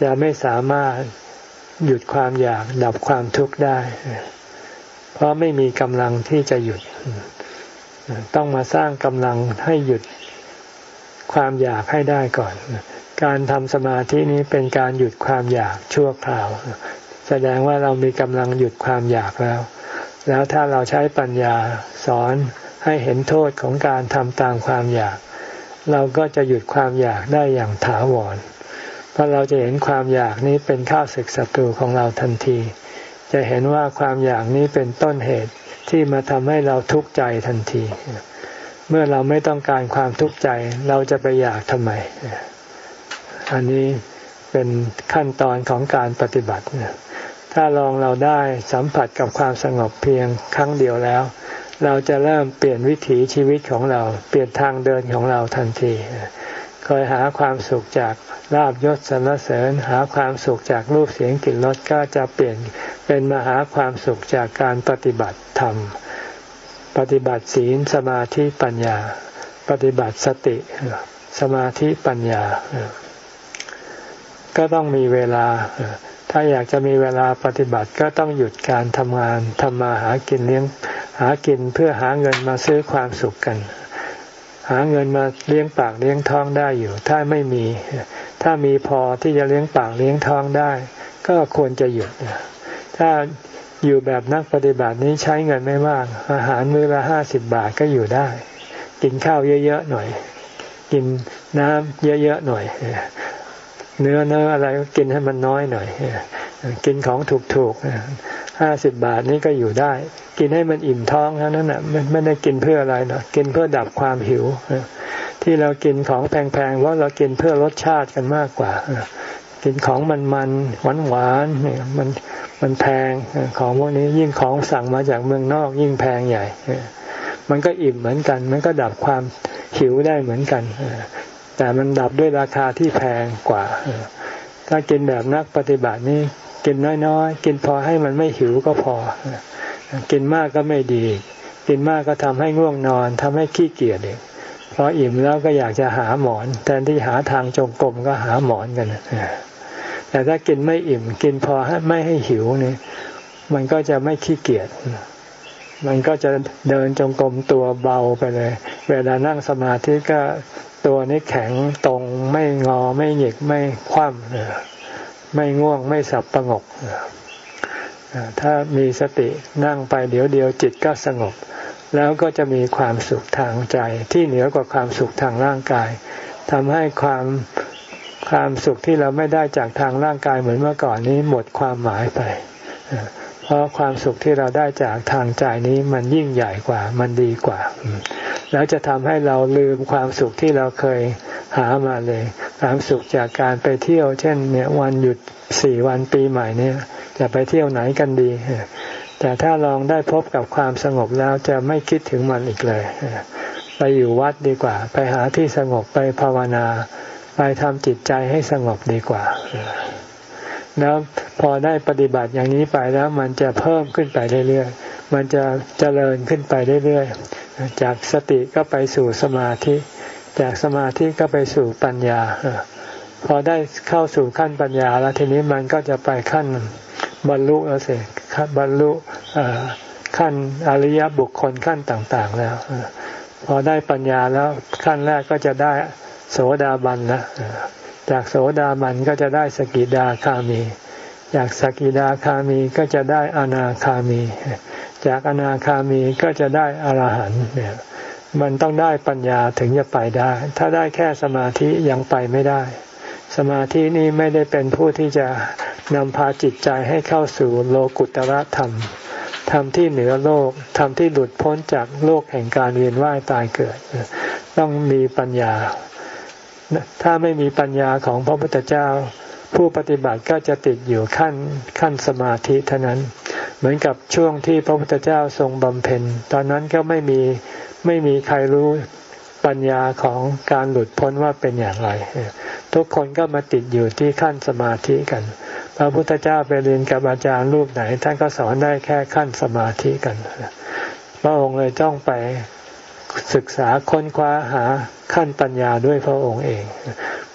จะไม่สามารถหยุดความอยากดับความทุกข์ได้ เพราะไม่มีกำลังที่จะหยุด ต้องมาสร้างกำลังให้หยุดความอยากให้ได้ก่อน การทำสมาธินี้เป็นการหยุดความอยากชั่วคราว แสดงว่าเรามีกำลังหยุดความอยากแล้ว แล้วถ้าเราใช้ปัญญาสอนให้เห็นโทษของการทำตามความอยาก เราก็จะหยุดความอยากได้อย่างถาวร เพราะเราจะเห็นความอยากนี้เป็นข้าศึกศัตรูของเราทันที จะเห็นว่าความอยากนี้เป็นต้นเหตุที่มาทำให้เราทุกข์ใจทันที เมื่อเราไม่ต้องการความทุกข์ใจเราจะไปอยากทำไม อันนี้เป็นขั้นตอนของการปฏิบัติ ถ้าลองเราได้สัมผัสกับความสงบเพียงครั้งเดียวแล้ว เราจะเริ่มเปลี่ยนวิถีชีวิตของเรา เปลี่ยนทางเดินของเราทันที เคยหาความสุขจากลาบยศสรรเสริญ หาความสุขจากรูปเสียงกลิ่นรสก็จะเปลี่ยนเป็นมาหาความสุขจากการปฏิบัติธรรม ปฏิบัติศีลสมาธิปัญญา ปฏิบัติสติ สมาธิปัญญา ก็ต้องมีเวลา ถ้าอยากจะมีเวลาปฏิบัติก็ต้องหยุดการทำงานทำมาหากินเลี้ยงหากินเพื่อหาเงินมาซื้อความสุขกัน หาเงินมาเลี้ยงปากเลี้ยงท้องได้อยู่ ถ้าไม่มี ถ้ามีพอที่จะเลี้ยงปากเลี้ยงท้องได้ ก็ควรจะหยุด ถ้าอยู่แบบนักปฏิบัตินี้ใช้เงินไม่มาก อาหารมื้อละห้าสิบบาทก็อยู่ได้ กินข้าวเยอะๆหน่อย กินน้ำเยอะๆหน่อย เนื้อเนื้ออะไรก็กินให้มันน้อยหน่อยกินของถูกๆห้าสิบบาทนี้ก็อยู่ได้ กินให้มันอิ่มท้องเท่านั้นน่ะไม่ได้กินเพื่ออะไรหรอกกินเพื่อดับความหิวที่เรากินของแพงๆเพราะเรากินเพื่อรสชาติกันมากกว่ากินของมันมันหวานหวานเนี่ยมันมันแพงของพวกนี้ยิ่งของสั่งมาจากเมืองนอกยิ่งแพงใหญ่มันก็อิ่มเหมือนกัน มันก็ดับความหิวได้เหมือนกัน แต่มันดับด้วยราคาที่แพงกว่า ถ้ากินแบบนักปฏิบัตินี้กินน้อยๆ กินพอให้มันไม่หิวก็พอ กินมากก็ไม่ดี กินมากก็ทำให้ง่วงนอนทำให้ขี้เกียจเองพออิ่มแล้วก็อยากจะหาหมอน แทนที่หาทางจงกรมก็หาหมอนกันแต่ถ้ากินไม่อิ่ม กินพอไม่ให้หิวเนี่ยมันก็จะไม่ขี้เกียจ มันก็จะเดินจงกรมตัวเบาไปเลย เวลานั่งสมาธิก็ ตัวนี้แข็งตรงไม่งอไม่หยิกไม่คว่ำไม่ง่วงไม่สับประงกถ้ามีสตินั่งไปเดี๋ยวเดียวจิตก็สงบ แล้วก็จะมีความสุขทางใจที่เหนือกว่าความสุขทางร่างกายทำให้ความความสุขที่เราไม่ได้จากทางร่างกายเหมือนเมื่อก่อนนี้หมดความหมายไป เพราะความสุขที่เราได้จากทางใจนี้มันยิ่งใหญ่กว่า มันดีกว่า แล้วจะทำให้เราลืมความสุขที่เราเคยหามาเลย ความสุขจากการไปเที่ยว เช่น เนี่ยวันหยุดสี่วันปีใหม่เนี่ย จะไปเที่ยวไหนกันดี แต่ถ้าลองได้พบกับความสงบแล้วจะไม่คิดถึงมันอีกเลย ไปอยู่วัดดีกว่า ไปหาที่สงบไปภาวนา ไปทำจิตใจให้สงบดีกว่าแล้วพอได้ปฏิบัติอย่างนี้ไปแล้วมันจะเพิ่มขึ้นไปเรื่อยๆ มันจะเจริญขึ้นไปเรื่อยๆ จากสติก็ไปสู่สมาธิ จากสมาธิก็ไปสู่ปัญญา พอได้เข้าสู่ขั้นปัญญา แล้วทีนี้มันก็จะไปขั้นบรรลุแล้วสิบรรลุขั้นอริยบุคคลขั้นต่างๆแล้วพอได้ปัญญาแล้วขั้นแรกก็จะได้โสดาบันนะจากโสดาบันก็จะได้สกิดาคามี จากสกิดาคามีก็จะได้อนาคามี จากอนาคามีก็จะได้อรหันต์เนี่ยมันต้องได้ปัญญาถึงจะไปได้ ถ้าได้แค่สมาธิยังไปไม่ได้ สมาธินี้ไม่ได้เป็นผู้ที่จะนำพาจิตใจให้เข้าสู่โลกุตระธรรม ธรรมที่เหนือโลก ธรรมที่หลุดพ้นจากโลกแห่งการเวียนว่ายตายเกิด ต้องมีปัญญา ถ้าไม่มีปัญญาของพระพุทธเจ้า ผู้ปฏิบัติก็จะติดอยู่ขั้นขั้นสมาธิเท่านั้น เหมือนกับช่วงที่พระพุทธเจ้าทรงบำเพ็ญ ตอนนั้นก็ไม่มีไม่มีใครรู้ปัญญาของการหลุดพ้นว่าเป็นอย่างไร ทุกคนก็มาติดอยู่ที่ขั้นสมาธิกัน พระพุทธเจ้าไปเรียนกับอาจารย์รูปไหน ท่านก็สอนได้แค่ขั้นสมาธิกัน พระองค์เลยต้องไปศึกษาค้นคว้าหาขั้นปัญญาด้วยพระองค์เอง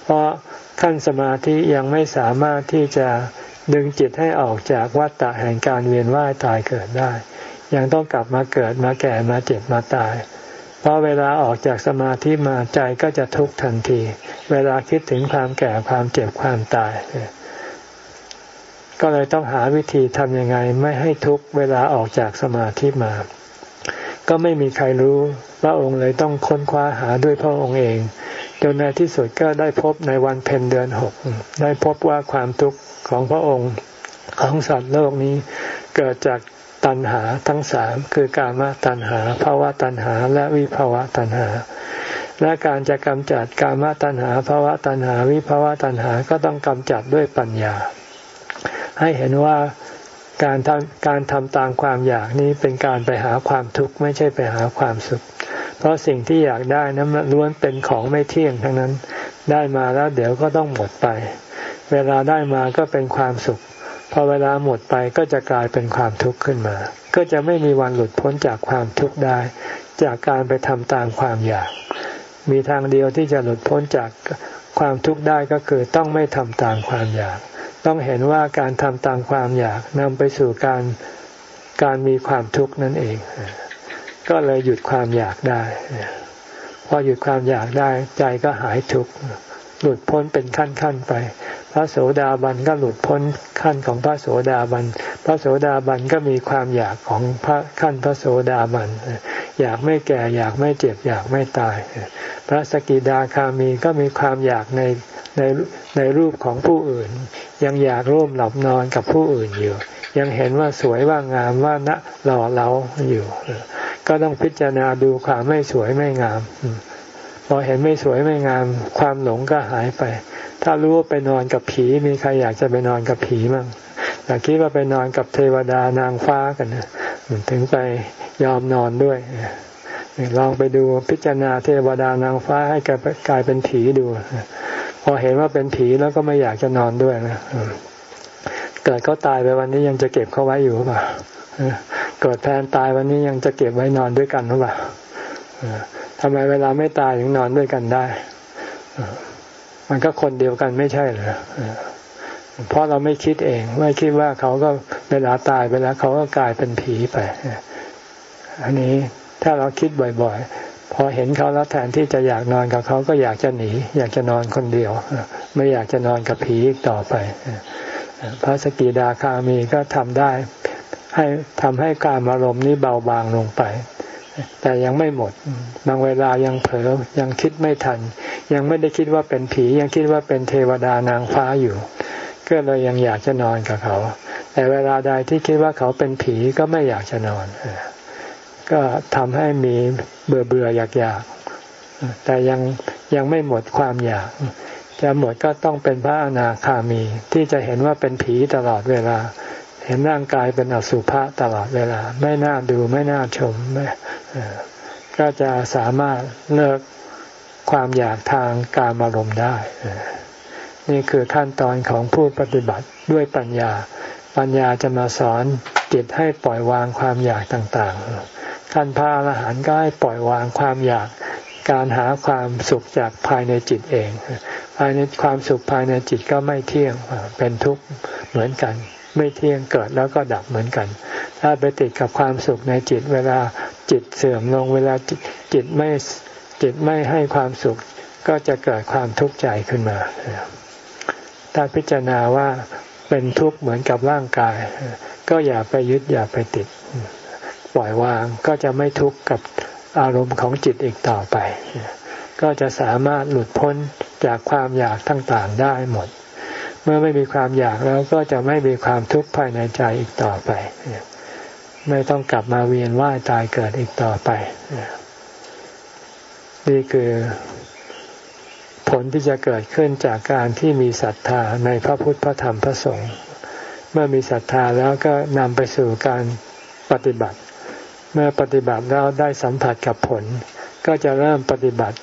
เพราะขั้นสมาธิยังไม่สามารถที่จะ ดึงจิตให้ออกจากวัฏฏะแห่งการเวียนว่ายตายเกิดได้ ยังต้องกลับมาเกิดมาแก่มาเจ็บมาตาย เพราะเวลาออกจากสมาธิมาใจก็จะทุกข์ทันที เวลาคิดถึงความแก่ความเจ็บความตาย ก็เลยต้องหาวิธีทำยังไงไม่ให้ทุกข์เวลาออกจากสมาธิมา ก็ไม่มีใครรู้พระองค์เลยต้องค้นคว้าหาด้วยพระองค์เองจนในที่สุดก็ได้พบในวันเพ็ญเดือนหกได้พบว่าความทุกข์ ของพระองค์ของสัตว์โลกนี้เกิดจากตัณหาทั้งสามคือกามตัณหาภาวะตัณหาและวิภาวะตัณหา และการจะกำจัดกามตัณหาภาวะตัณหา วิภาวะตัณหาก็ต้องกำจัดด้วยปัญญา ให้เห็นว่าการทำการทำตามความอยากนี้เป็นการไปหาความทุกข์ไม่ใช่ไปหาความสุข เพราะสิ่งที่อยากได้นั้นล้วนเป็นของไม่เที่ยงทั้งนั้น ได้มาแล้วเดี๋ยวก็ต้องหมดไป เวลาได้มาก็เป็นความสุข พอเวลาหมดไปก็จะกลายเป็นความทุกข์ขึ้นมา ก็จะไม่มีวันหลุดพ้นจากความทุกข์ได้ จากการไปทำตามความอยาก มีทางเดียวที่จะหลุดพ้นจากความทุกข์ได้ก็คือต้องไม่ทำตามความอยาก ต้องเห็นว่าการทำตามความอยากนำไปสู่การการมีความทุกข์นั่นเอง ก็เลยหยุดความอยากได้ พอหยุดความอยากได้ใจก็หายทุกข์ หลุดพ้นเป็นขั้นๆไป พระโสดาบันก็หลุดพ้นขั้นของพระโสดาบัน พระโสดาบันก็มีความอยากของพระขั้นพระโสดาบัน อยากไม่แก่อยากไม่เจ็บอยากไม่ตาย พระสกิดาคามีก็มีความอยากในในในรูปของผู้อื่น ยังอยากร่วมหลับนอนกับผู้อื่นอยู่ ยังเห็นว่าสวยว่างามว่านะหล่อเหลาอยู่ ก็ต้องพิจารณาดูความไม่สวยไม่งาม พอเห็นไม่สวยไม่งาม ความหลงก็หายไป ถ้ารู้ว่าไปนอนกับผีมีใครอยากจะไปนอนกับผีมั้งอยากคิดว่าไปนอนกับเทวดานางฟ้ากันนะถึงไปยอมนอนด้วยลองไปดูพิจารณาเทวดานางฟ้าให้กลายเป็นผีดู พอเห็นว่าเป็นผีแล้วก็ไม่อยากจะนอนด้วยนะเกิดเขาตายไปวันนี้ยังจะเก็บเขาไว้อยู่หรือเปล่าเกิดแทนตายวันนี้ยังจะเก็บไว้นอนด้วยกันหรือเปล่า ทำไมเวลาไม่ตายถึงนอนด้วยกันได้ มันก็คนเดียวกันไม่ใช่เหรอเพราะเราไม่คิดเอง ไม่คิดว่าเขาก็เวลาตายไปแล้ว เขาก็กลายเป็นผีไป อันนี้ถ้าเราคิดบ่อยๆ พอเห็นเขาแล้วแทนที่จะอยากนอนกับเขาก็อยากจะหนี อยากจะนอนคนเดียว ไม่อยากจะนอนกับผีอีกต่อไป พระสกิดาคามีก็ทำได้ ให้ทำให้การอารมณ์นี้เบาบางลงไป แต่ยังไม่หมด บางเวลายังเผลอยังคิดไม่ทัน ยังไม่ได้คิดว่าเป็นผี ยังคิดว่าเป็นเทวดานางฟ้าอยู่ ก็เลยยังอยากจะนอนกับเขา แต่เวลาใดที่คิดว่าเขาเป็นผีก็ไม่อยากจะนอน ก็ทำให้มีเบื่อเบื่ออยากอยากแต่ยังยังไม่หมดความอยาก จะหมดก็ต้องเป็นพระอนาคามีที่จะเห็นว่าเป็นผีตลอดเวลา เห็นร่างกายเป็นอสุภะตลอดเวลา ไม่น่าดูไม่น่าชมไม่ก็จะสามารถเลิกความอยากทางการอารมณ์ได้ นี่คือขั้นตอนของผู้ปฏิบัติด้วยปัญญา ปัญญาจะมาสอนจิตให้ปล่อยวางความอยากต่างๆขั้นพระอรหันต์ก็ให้ปล่อยวางความอยากการหาความสุขจากภายในจิตเอง ภายในความสุขภายในจิตก็ไม่เที่ยงเป็นทุกข์เหมือนกัน ไม่เที่ยงเกิดแล้วก็ดับเหมือนกัน ถ้าไปติดกับความสุขในจิตเวลาจิตเสื่อมลงเวลาจิตไม่จิตไม่ให้ความสุข ก็จะเกิดความทุกข์ใจขึ้นมา ถ้าพิจารณาว่าเป็นทุกข์เหมือนกับร่างกาย ก็อย่าไปยึดอย่าไปติด ปล่อยวางก็จะไม่ทุกข์กับอารมณ์ของจิตอีกต่อไป ก็จะสามารถหลุดพ้นจากความอยากต่างๆได้หมด เมื่อไม่มีความอยากแล้วก็จะไม่มีความทุกข์ภายในใจอีกต่อไป ไม่ต้องกลับมาเวียนว่ายตายเกิดอีกต่อไป นี่คือผลที่จะเกิดขึ้นจากการที่มีศรัทธาในพระพุทธพระธรรมพระสงฆ์เมื่อมีศรัทธาแล้วก็นำไปสู่การปฏิบัติ เมื่อปฏิบัติแล้วได้สัมผัสกับผล ก็จะเริ่มปฏิบัติ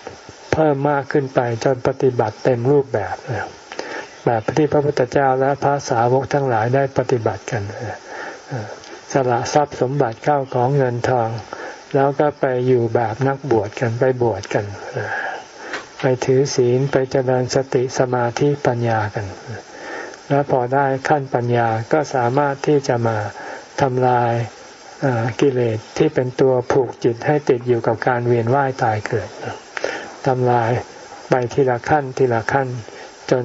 เพิ่มมากขึ้นไปจนปฏิบัติเต็มรูปแบบแล้ว แบบที่พระพุทธเจ้าและพระสาวกทั้งหลายได้ปฏิบัติกันสละทรัพย์สมบัติเข้าของเงินทอง แล้วก็ไปอยู่แบบนักบวชกันไปบวชกัน ไปถือศีลไปเจริญสติสมาธิปัญญากัน แล้วพอได้ขั้นปัญญาก็สามารถที่จะมาทำลายกิเลสที่เป็นตัวผูกจิตให้ติดอยู่กับการเวียนว่ายตายเกิดทำลายไปทีละขั้นทีละขั้น จน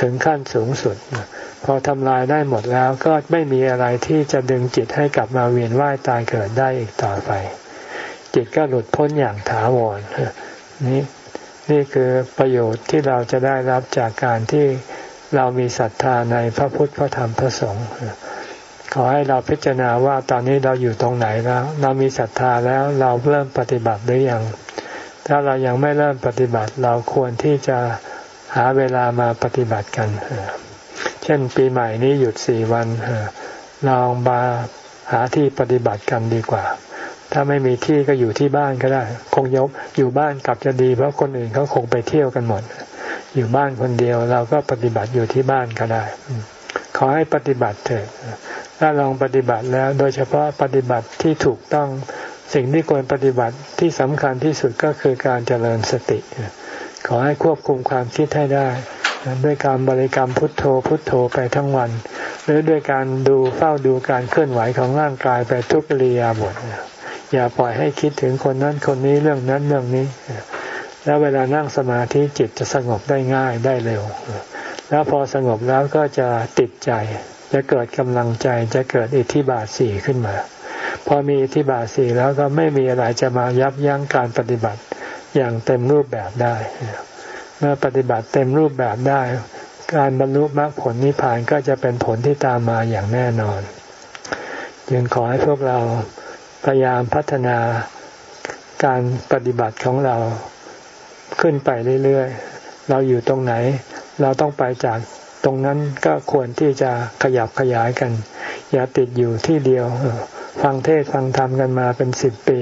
ถึงขั้นสูงสุด พอทำลายได้หมดแล้วก็ไม่มีอะไรที่จะดึงจิตให้กลับมาเวียนว่ายตายเกิดได้อีกต่อไป จิตก็หลุดพ้นอย่างถาวรนี่นี่คือประโยชน์ที่เราจะได้รับจากการที่เรามีศรัทธาในพระพุทธพระธรรมพระสงฆ์ขอให้เราพิจารณาว่าตอนนี้เราอยู่ตรงไหนแล้ว เรามีศรัทธาแล้วเราเริ่มปฏิบัติหรือยัง ถ้าเรายังไม่เริ่มปฏิบัติเราควรที่จะ หาเวลามาปฏิบัติกัน เช่นปีใหม่นี้หยุดสี่วันลองมาหาที่ปฏิบัติกันดีกว่า ถ้าไม่มีที่ก็อยู่ที่บ้านก็ได้ คงยกอยู่บ้านกลับจะดี เพราะคนอื่นเขาคงไปเที่ยวกันหมด อยู่บ้านคนเดียวเราก็ปฏิบัติอยู่ที่บ้านก็ได้ ขอให้ปฏิบัติเถิดถ้าลองปฏิบัติแล้ว โดยเฉพาะปฏิบัติที่ถูกต้อง สิ่งที่ควรปฏิบัติที่สำคัญที่สุดก็คือการเจริญสติ ขอให้ควบคุมความคิดให้ได้ ด้วยการบริกรรมพุทโธพุทโธไปทั้งวัน หรือด้วยการดูเฝ้าดูการเคลื่อนไหวของร่างกายไปทุกเรียาบทอย่าปล่อยให้คิดถึงคนนั้นคนนี้เรื่องนั้นเรื่องนี้ แล้วเวลานั่งสมาธิจิตจะสงบได้ง่ายได้เร็ว แล้วพอสงบแล้วก็จะติดใจ จะเกิดกำลังใจจะเกิดอิทธิบาทสี่ขึ้นมา พอมีอิทธิบาทสี่แล้วก็ไม่มีอะไรจะมายับยั้งการปฏิบัติ อย่างเต็มรูปแบบได้ เมื่อปฏิบัติเต็มรูปแบบได้ การบรรลุมรรคผลนิพพานก็จะเป็นผลที่ตามมาอย่างแน่นอน จึงขอให้พวกเราพยายามพัฒนาการปฏิบัติของเราขึ้นไปเรื่อยๆ เราอยู่ตรงไหน เราต้องไปจากตรงนั้นก็ควรที่จะขยับขยายกัน อย่าติดอยู่ที่เดียว ฟังเทศฟังธรรมกันมาเป็นสิบปี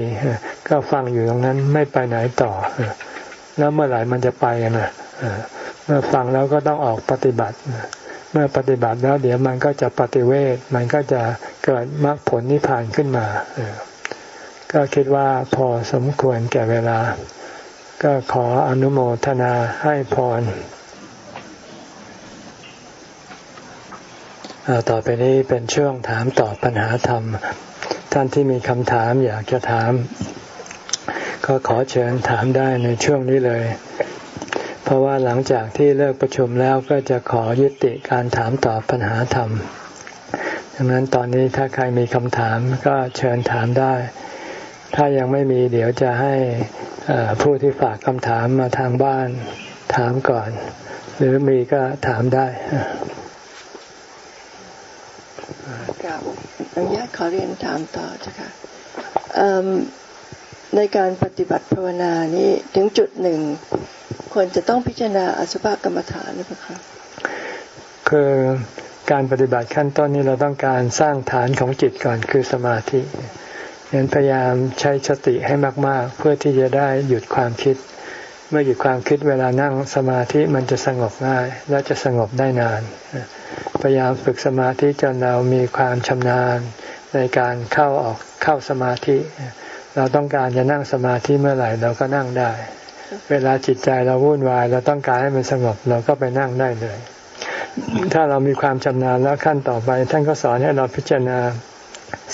ก็ฟังอยู่ตรงนั้นไม่ไปไหนต่อ แล้วเมื่อไหร่มันจะไปกันนะเมื่อฟังแล้วก็ต้องออกปฏิบัติ เมื่อปฏิบัติแล้วเดี๋ยวมันก็จะปฏิเวทมันก็จะเกิดมรรคผลนิพพานขึ้นมา ก็คิดว่าพอสมควรแก่เวลา ก็ขออนุโมทนาให้พรต่อไปนี้เป็นช่วงถามตอบปัญหาธรรม ท่านที่มีคำถามอยากจะถาม ก็ขอเชิญถามได้ในช่วงนี้เลย เพราะว่าหลังจากที่เลิกประชุมแล้วก็จะขอยุติการถามตอบปัญหาธรรมดังนั้นตอนนี้ถ้าใครมีคำถามก็เชิญถามได้ ถ้ายังไม่มีเดี๋ยวจะให้ผู้ที่ฝากคำถามมาทางบ้านถามก่อน หรือมีก็ถามได้ อนุญาตขอเรียนถามต่อจ้ะค่ะในการปฏิบัติภาวนานี้ถึงจุดหนึ่งควรจะต้องพิจารณาอสุภกรรมฐานหรือเปล่าคะคือการปฏิบัติขั้นต้นนี้เราต้องการสร้างฐานของจิตก่อนคือสมาธิเน้นพยายามใช้สติให้มาก ๆ เพื่อที่จะได้หยุดความคิด เมื่อหยุดความคิดเวลานั่งสมาธิมันจะสงบง่าย และจะสงบได้นาน พยายามฝึกสมาธิจนเรามีความชำนาญในการเข้าออกเข้าสมาธิ เราต้องการจะนั่งสมาธิเมื่อไหร่เราก็นั่งได้ เวลาจิตใจเราวุ่นวาย เราต้องการให้มันสงบเราก็ไปนั่งได้เลย ถ้าเรามีความชำนาญแล้วขั้นต่อไป ท่านก็สอนให้เราพิจารณา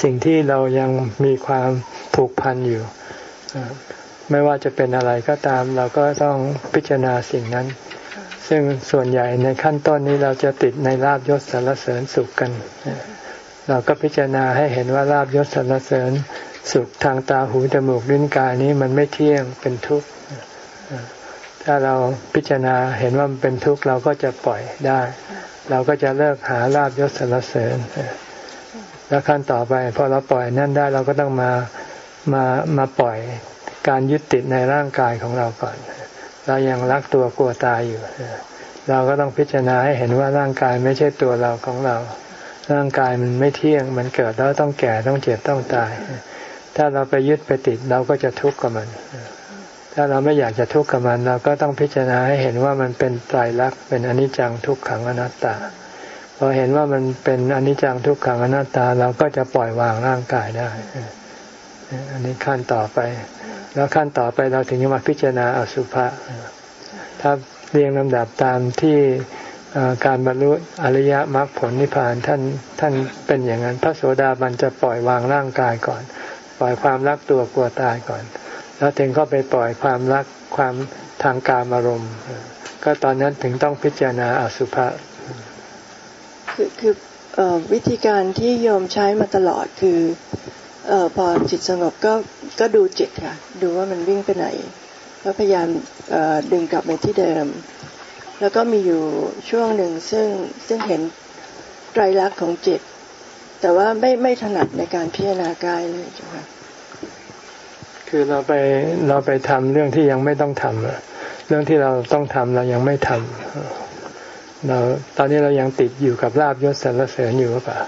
สิ่งที่เรายังมีความผูกพันอยู่ ไม่ว่าจะเป็นอะไรก็ตาม เราก็ต้องพิจารณาสิ่งนั้น ซึ่งส่วนใหญ่ในขั้นต้นนี้เราจะติดในลาบยศสรรเสริญสุขกัน เราก็พิจารณาให้เห็นว่าลาบยศสรรเสริญสุขทางตาหูจมูกลิ้นกายนี้มันไม่เที่ยงเป็นทุกข์ถ้าเราพิจารณาเห็นว่ามันเป็นทุกข์เราก็จะปล่อยได้ เราก็จะเลิกหาลาบยศสรรเสริญแล้วขั้นต่อไปพอเราปล่อยนั่นได้เราก็ต้องมามามาปล่อย การยึดติดในร่างกายของเราก่อน เรายังรักตัวกลัวตายอยู่ เราก็ต้องพิจารณาให้เห็นว่าร่างกายไม่ใช่ตัวเราของเรา ร่างกายมันไม่เที่ยง มันเกิดแล้วต้องแก่ต้องเจ็บต้องตาย ถ้าเราไปยึดไปติดเราก็จะทุกข์กับมัน ถ้าเราไม่อยากจะทุกข์กับมัน เราก็ต้องพิจารณาให้เห็นว่ามันเป็นไตรลักษณ์เป็นอนิจจังทุกขังอนัตตาพอเห็นว่ามันเป็นอนิจจังทุกขังอนัตตา เราก็จะปล่อยวางร่างกายได้ อันนี้ขั้นต่อไป แล้วขั้นต่อไปเราถึงจะมาพิจารณาอสุภะถ้าเรียงลำดับตามที่การบรรลุอริยมรรคผลนิพพานท่านท่านเป็นอย่างนั้น พระโสดาบันจะปล่อยวางร่างกายก่อน ปล่อยความรักตัวกลัวตายก่อน แล้วถึงก็ไปปล่อยความรักความทางการอารมณ์ ก็ตอนนั้นถึงต้องพิจารณาอสุภะคือคือวิธีการที่โยมใช้มาตลอดคือ ออพอจิตสงบก็ก็ดูจิตค่ะ ดูว่ามันวิ่งไปไหน แล้วพยายามดึงกลับไปที่เดิม แล้วก็มีอยู่ช่วงหนึ่งซึ่งซึ่งเห็นไตรลักษณ์ของจิต แต่ว่าไม่ไม่ถนัดในการพิจารณากายเลยจ้ะค่ะคือเราไปเราไปทำเรื่องที่ยังไม่ต้องทำเรื่องที่เราต้องทำเรายังไม่ทำเราตอนนี้เรายังติดอยู่กับลาบยศสรรเสริญอยู่หรือเปล่า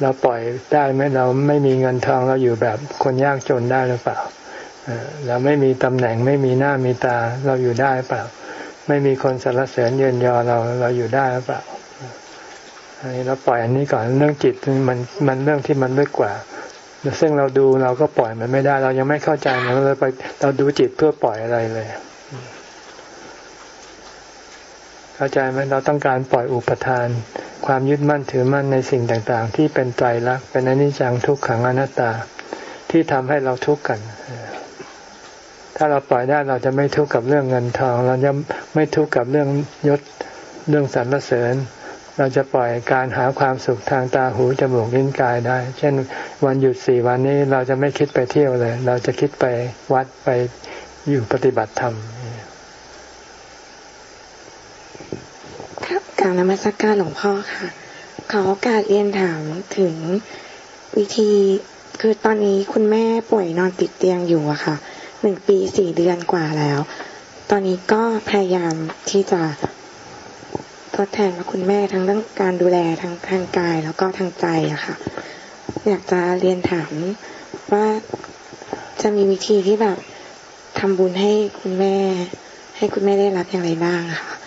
เราปล่อยได้ไหมเราไม่มีเงินทองเราอยู่แบบคนยากจนได้หรือเปล่าเราไม่มีตำแหน่งไม่มีหน้ามีตาเราอยู่ได้เปล่า ไม่มีคนสรรเสริญเยินยอเราเราอยู่ได้หรือเปล่าอันนี้เราปล่อยอันนี้ก่อนเรื่องจิตมันมันเรื่องที่มันลึกกว่าซึ่งเราดูเราก็ปล่อยมันไม่ได้ เรายังไม่เข้าใจเราเลยไปเราดูจิตเพื่อปล่อยอะไรเลย เข้าใจไหมเราต้องการปล่อยอุปทาน ความยึดมั่นถือมั่นในสิ่งต่างๆ ที่เป็นไตรลักษณ์เป็นอนิจจังทุกขังอนัตตา ที่ทำให้เราทุกข์กัน ถ้าเราปล่อยได้เราจะไม่ทุกข์กับเรื่องเงินทอง เราจะไม่ทุกข์กับเรื่องยศเรื่องสรรเสริญ เราจะปล่อยการหาความสุขทางตาหูจมูกลิ้นกายได้ เช่นวันหยุดสี่วันนี้เราจะไม่คิดไปเที่ยวเลย เราจะคิดไปวัดไปอยู่ปฏิบัติธรรม ครับการนมัสกการหลวงพ่อค่ะ ขอโอกาสเรียนถามถึงวิธีคือตอนนี้คุณแม่ป่วยนอนติดเตียงอยู่อะค่ะหนึ่งปีสี่เดือนกว่าแล้ว ตอนนี้ก็พยายามที่จะทดแทนคุณแม่ทั้งเรื่องการดูแลทั้งทางกายแล้วก็ทางใจอะค่ะ อยากจะเรียนถามว่าจะมีวิธีที่แบบทำบุญให้คุณแม่ ให้คุณแม่ได้รับอย่างไรบ้างค่ะ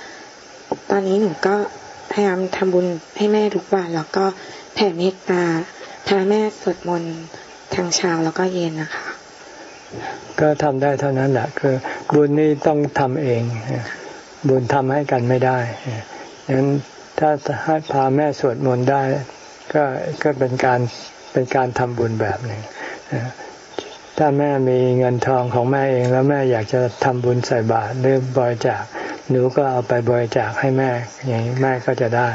ตอนนี้หนูก็พยายามทำบุญให้แม่ทุกวันแล้วก็แผ่เมตตาพาแม่สวดมนต์ทางเช้าแล้วก็เย็นนะคะ ก็ทำได้เท่านั้นแหละคือบุญนี่ต้องทำเอง บุญทำให้กันไม่ได้งั้นถ้าให้พาแม่สวดมนต์ได้ ก็ก็เป็นการเป็นการทำบุญแบบหนึ่งถ้าแม่มีเงินทองของแม่เองแล้วแม่อยากจะทำบุญใส่บาตรหรือบริจาค หนูก็เอาไปบริจาคให้แม่ อย่างนี้แม่ก็จะได้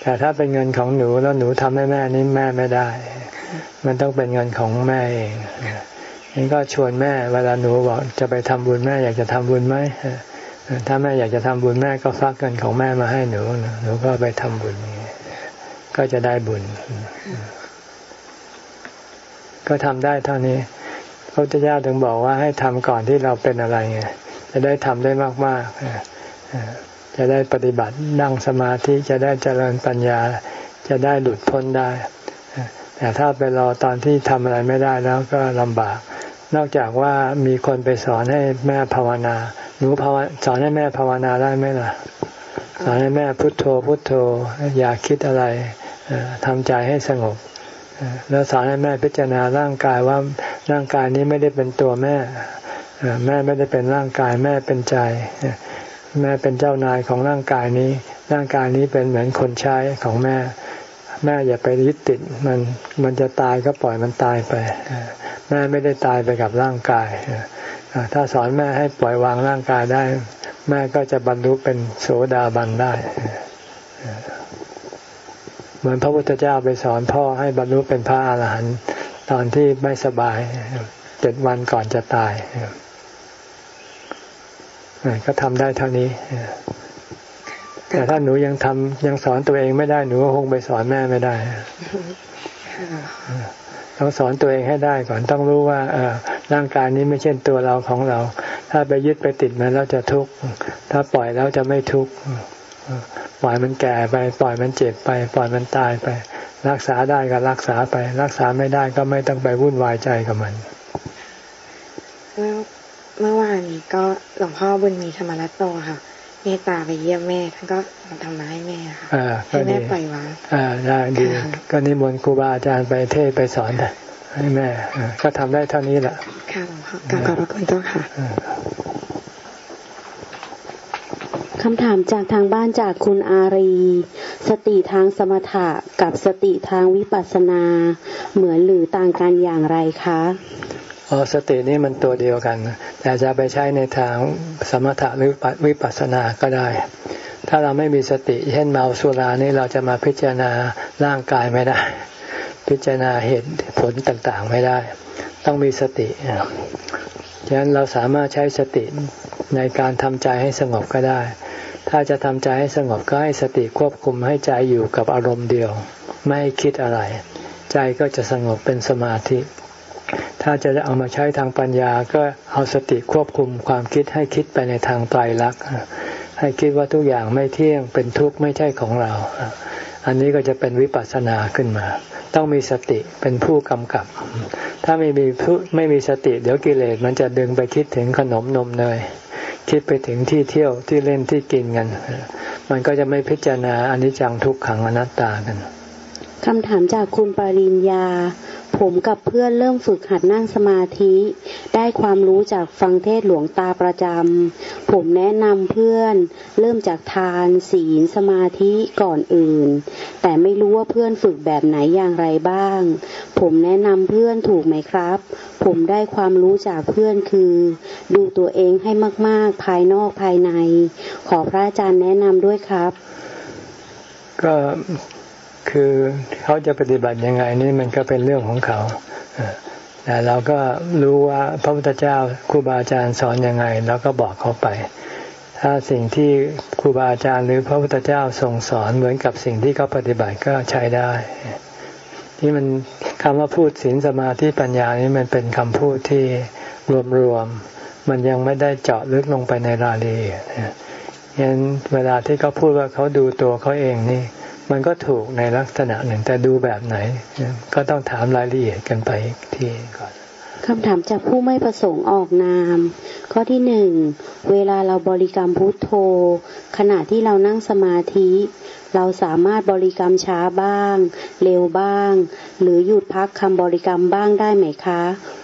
แต่ถ้าเป็นเงินของหนูแล้วหนูทำให้แม่นี่แม่ไม่ได้ มันต้องเป็นเงินของแม่เองนี่ก็ชวนแม่เวลาหนูบอกจะไปทำบุญแม่อยากจะทำบุญไหมถ้าแม่อยากจะทำบุญแม่ก็ฟักเงินของแม่มาให้หนูหนูก็ไปทำบุญก็จะได้บุญ ก็ทำได้เท่านี้พระพุทธเจ้าถึงบอกว่าให้ทำก่อนที่เราเป็นอะไรไง จะได้ทำได้มากๆจะได้ปฏิบัตินั่งสมาธิจะได้เจริญปัญญา จะได้หลุดพ้นได้ แต่ถ้าไปรอตอนที่ทำอะไรไม่ได้แล้วก็ลำบาก นอกจากว่ามีคนไปสอนให้แม่ภาวนาหนูภาวสอนให้แม่ภาวนาได้ไหมล่ะสอนให้แม่พุโทโธพุโทโธ อย่าคิดอะไรทำใจให้สงบแล้วสอนให้แม่พิจารณาร่างกายว่าร่างกายนี้ไม่ได้เป็นตัวแม่ แม่ไม่ได้เป็นร่างกายแม่เป็นใจ แม่เป็นเจ้านายของร่างกายนี้ ร่างกายนี้เป็นเหมือนคนใช้ของแม่ แม่อย่าไปยึดติดมันมันจะตายก็ปล่อยมันตายไป แม่ไม่ได้ตายไปกับร่างกายถ้าสอนแม่ให้ปล่อยวางร่างกายได้ แม่ก็จะบรรลุเป็นโสดาบันได้ เหมือนพระพุทธเจ้าไปสอนพ่อให้บรรลุเป็นพระอาหารหันต์ตอนที่ไม่สบายเจ็ดวันก่อนจะตาย ก็ทำได้เท่านี้แต่ถ้าหนูยังทำยังสอนตัวเองไม่ได้หนูก็คงไปสอนแม่ไม่ได้ต้องสอนตัวเองให้ได้ก่อนต้องรู้ว่าเอร่างกายนี้ไม่ใช่ตัวเราของเรา ถ้าไปยึดไปติดมันแล้วจะทุกข์ถ้าปล่อยแล้วจะไม่ทุกข์ปล่อยมันแก่ไป ปล่อยมันเจ็บไป ปล่อยมันตายไป รักษาได้ก็รักษาไป รักษาไม่ได้ก็ไม่ต้องไปวุ่นวายใจกับมัน เมื่อเมื่อวานนี้ก็หลวงพ่อบุญมีธรรมรัตโตค่ะเมตตาไปเยี่ยมแม่ท่านก็มาทำร้ายแม่ค่ะให้แม่ปล่อยวางอ่าได้ดีก็นิมนต์ครูบาอาจารย์ไปเทศไปสอนให้แม่ก็ทำได้เท่านี้แหละค่ะหลวงพ่อกราบขอบพระคุณเจ้าค่ะคำถามจากทางบ้านจากคุณอารี สติทางสมถะกับสติทางวิปัสสนา เหมือนหรือต่างกันอย่างไรคะ อสตินี่มันตัวเดียวกัน แต่จะไปใช้ในทางสมถะหรือวิปัสสนาก็ได้ ถ้าเราไม่มีสติ เช่นเมาสุรานี่เราจะมาพิจารณาร่างกายไม่ได้ พิจารณาเหตุผลต่างๆไม่ได้ ต้องมีสติฉะนั้นเราสามารถใช้สติในการทำใจให้สงบก็ได้ ถ้าจะทำใจให้สงบก็ให้สติควบคุมให้ใจอยู่กับอารมณ์เดียว ไม่คิดอะไร ใจก็จะสงบเป็นสมาธิ ถ้าจะเอามาใช้ทางปัญญาก็เอาสติควบคุมความคิดให้คิดไปในทางไตรลักษณ์ให้คิดว่าทุกอย่างไม่เที่ยงเป็นทุกข์ไม่ใช่ของเรา อันนี้ก็จะเป็นวิปัสสนาขึ้นมา ต้องมีสติเป็นผู้กำกับ ถ้าไม่มีผู้ไม่มีสติเดี๋ยวกิเลสมันจะดึงไปคิดถึงขนมนมเนยคิดไปถึงที่เที่ยวที่เล่นที่กินกัน มันก็จะไม่พิจารณาอนิจจังทุกขังอนัตตากันคำถามจากคุณปริญญา ผมกับเพื่อนเริ่มฝึกหัดนั่งสมาธิ ได้ความรู้จากฟังเทศหลวงตาประจำ ผมแนะนำเพื่อน เริ่มจากทาน ศีลสมาธิก่อนอื่น แต่ไม่รู้ว่าเพื่อนฝึกแบบไหนอย่างไรบ้าง ผมแนะนำเพื่อนถูกไหมครับ ผมได้ความรู้จากเพื่อนคือ ดูตัวเองให้มาก ๆ ภายนอกภายใน ขอพระอาจารย์แนะนำด้วยครับ ก็ คือเขาจะปฏิบัติยังไงนี่มันก็เป็นเรื่องของเขาแต่เราก็รู้ว่าพระพุทธเจ้าครูบาอาจารย์สอนยังไงเราก็บอกเขาไป ถ้าสิ่งที่ครูบาอาจารย์หรือพระพุทธเจ้าทรงสอนเหมือนกับสิ่งที่เขาปฏิบัติก็ใช้ได้ ที่มันคำว่าพูดศีลสมาธิปัญญานี่มันเป็นคำพูดที่รวมๆมันยังไม่ได้เจาะลึกลงไปในรายละเอียดงั้นเวลาที่เขาพูดว่าเขาดูตัวเขาเองนี่ มันก็ถูกในลักษณะหนึ่งแต่ดูแบบไหน ก็ต้องถามรายละเอียดกันไปทีก่อนคำถามจากผู้ไม่ประสงค์ออกนาม ข้อที่หนึ่งเวลาเราบริกรรมพุทโธ ขณะที่เรานั่งสมาธิ เราสามารถบริกรรมช้าบ้าง เร็วบ้าง หรือหยุดพักคำบริกรรมบ้างได้ไหมคะ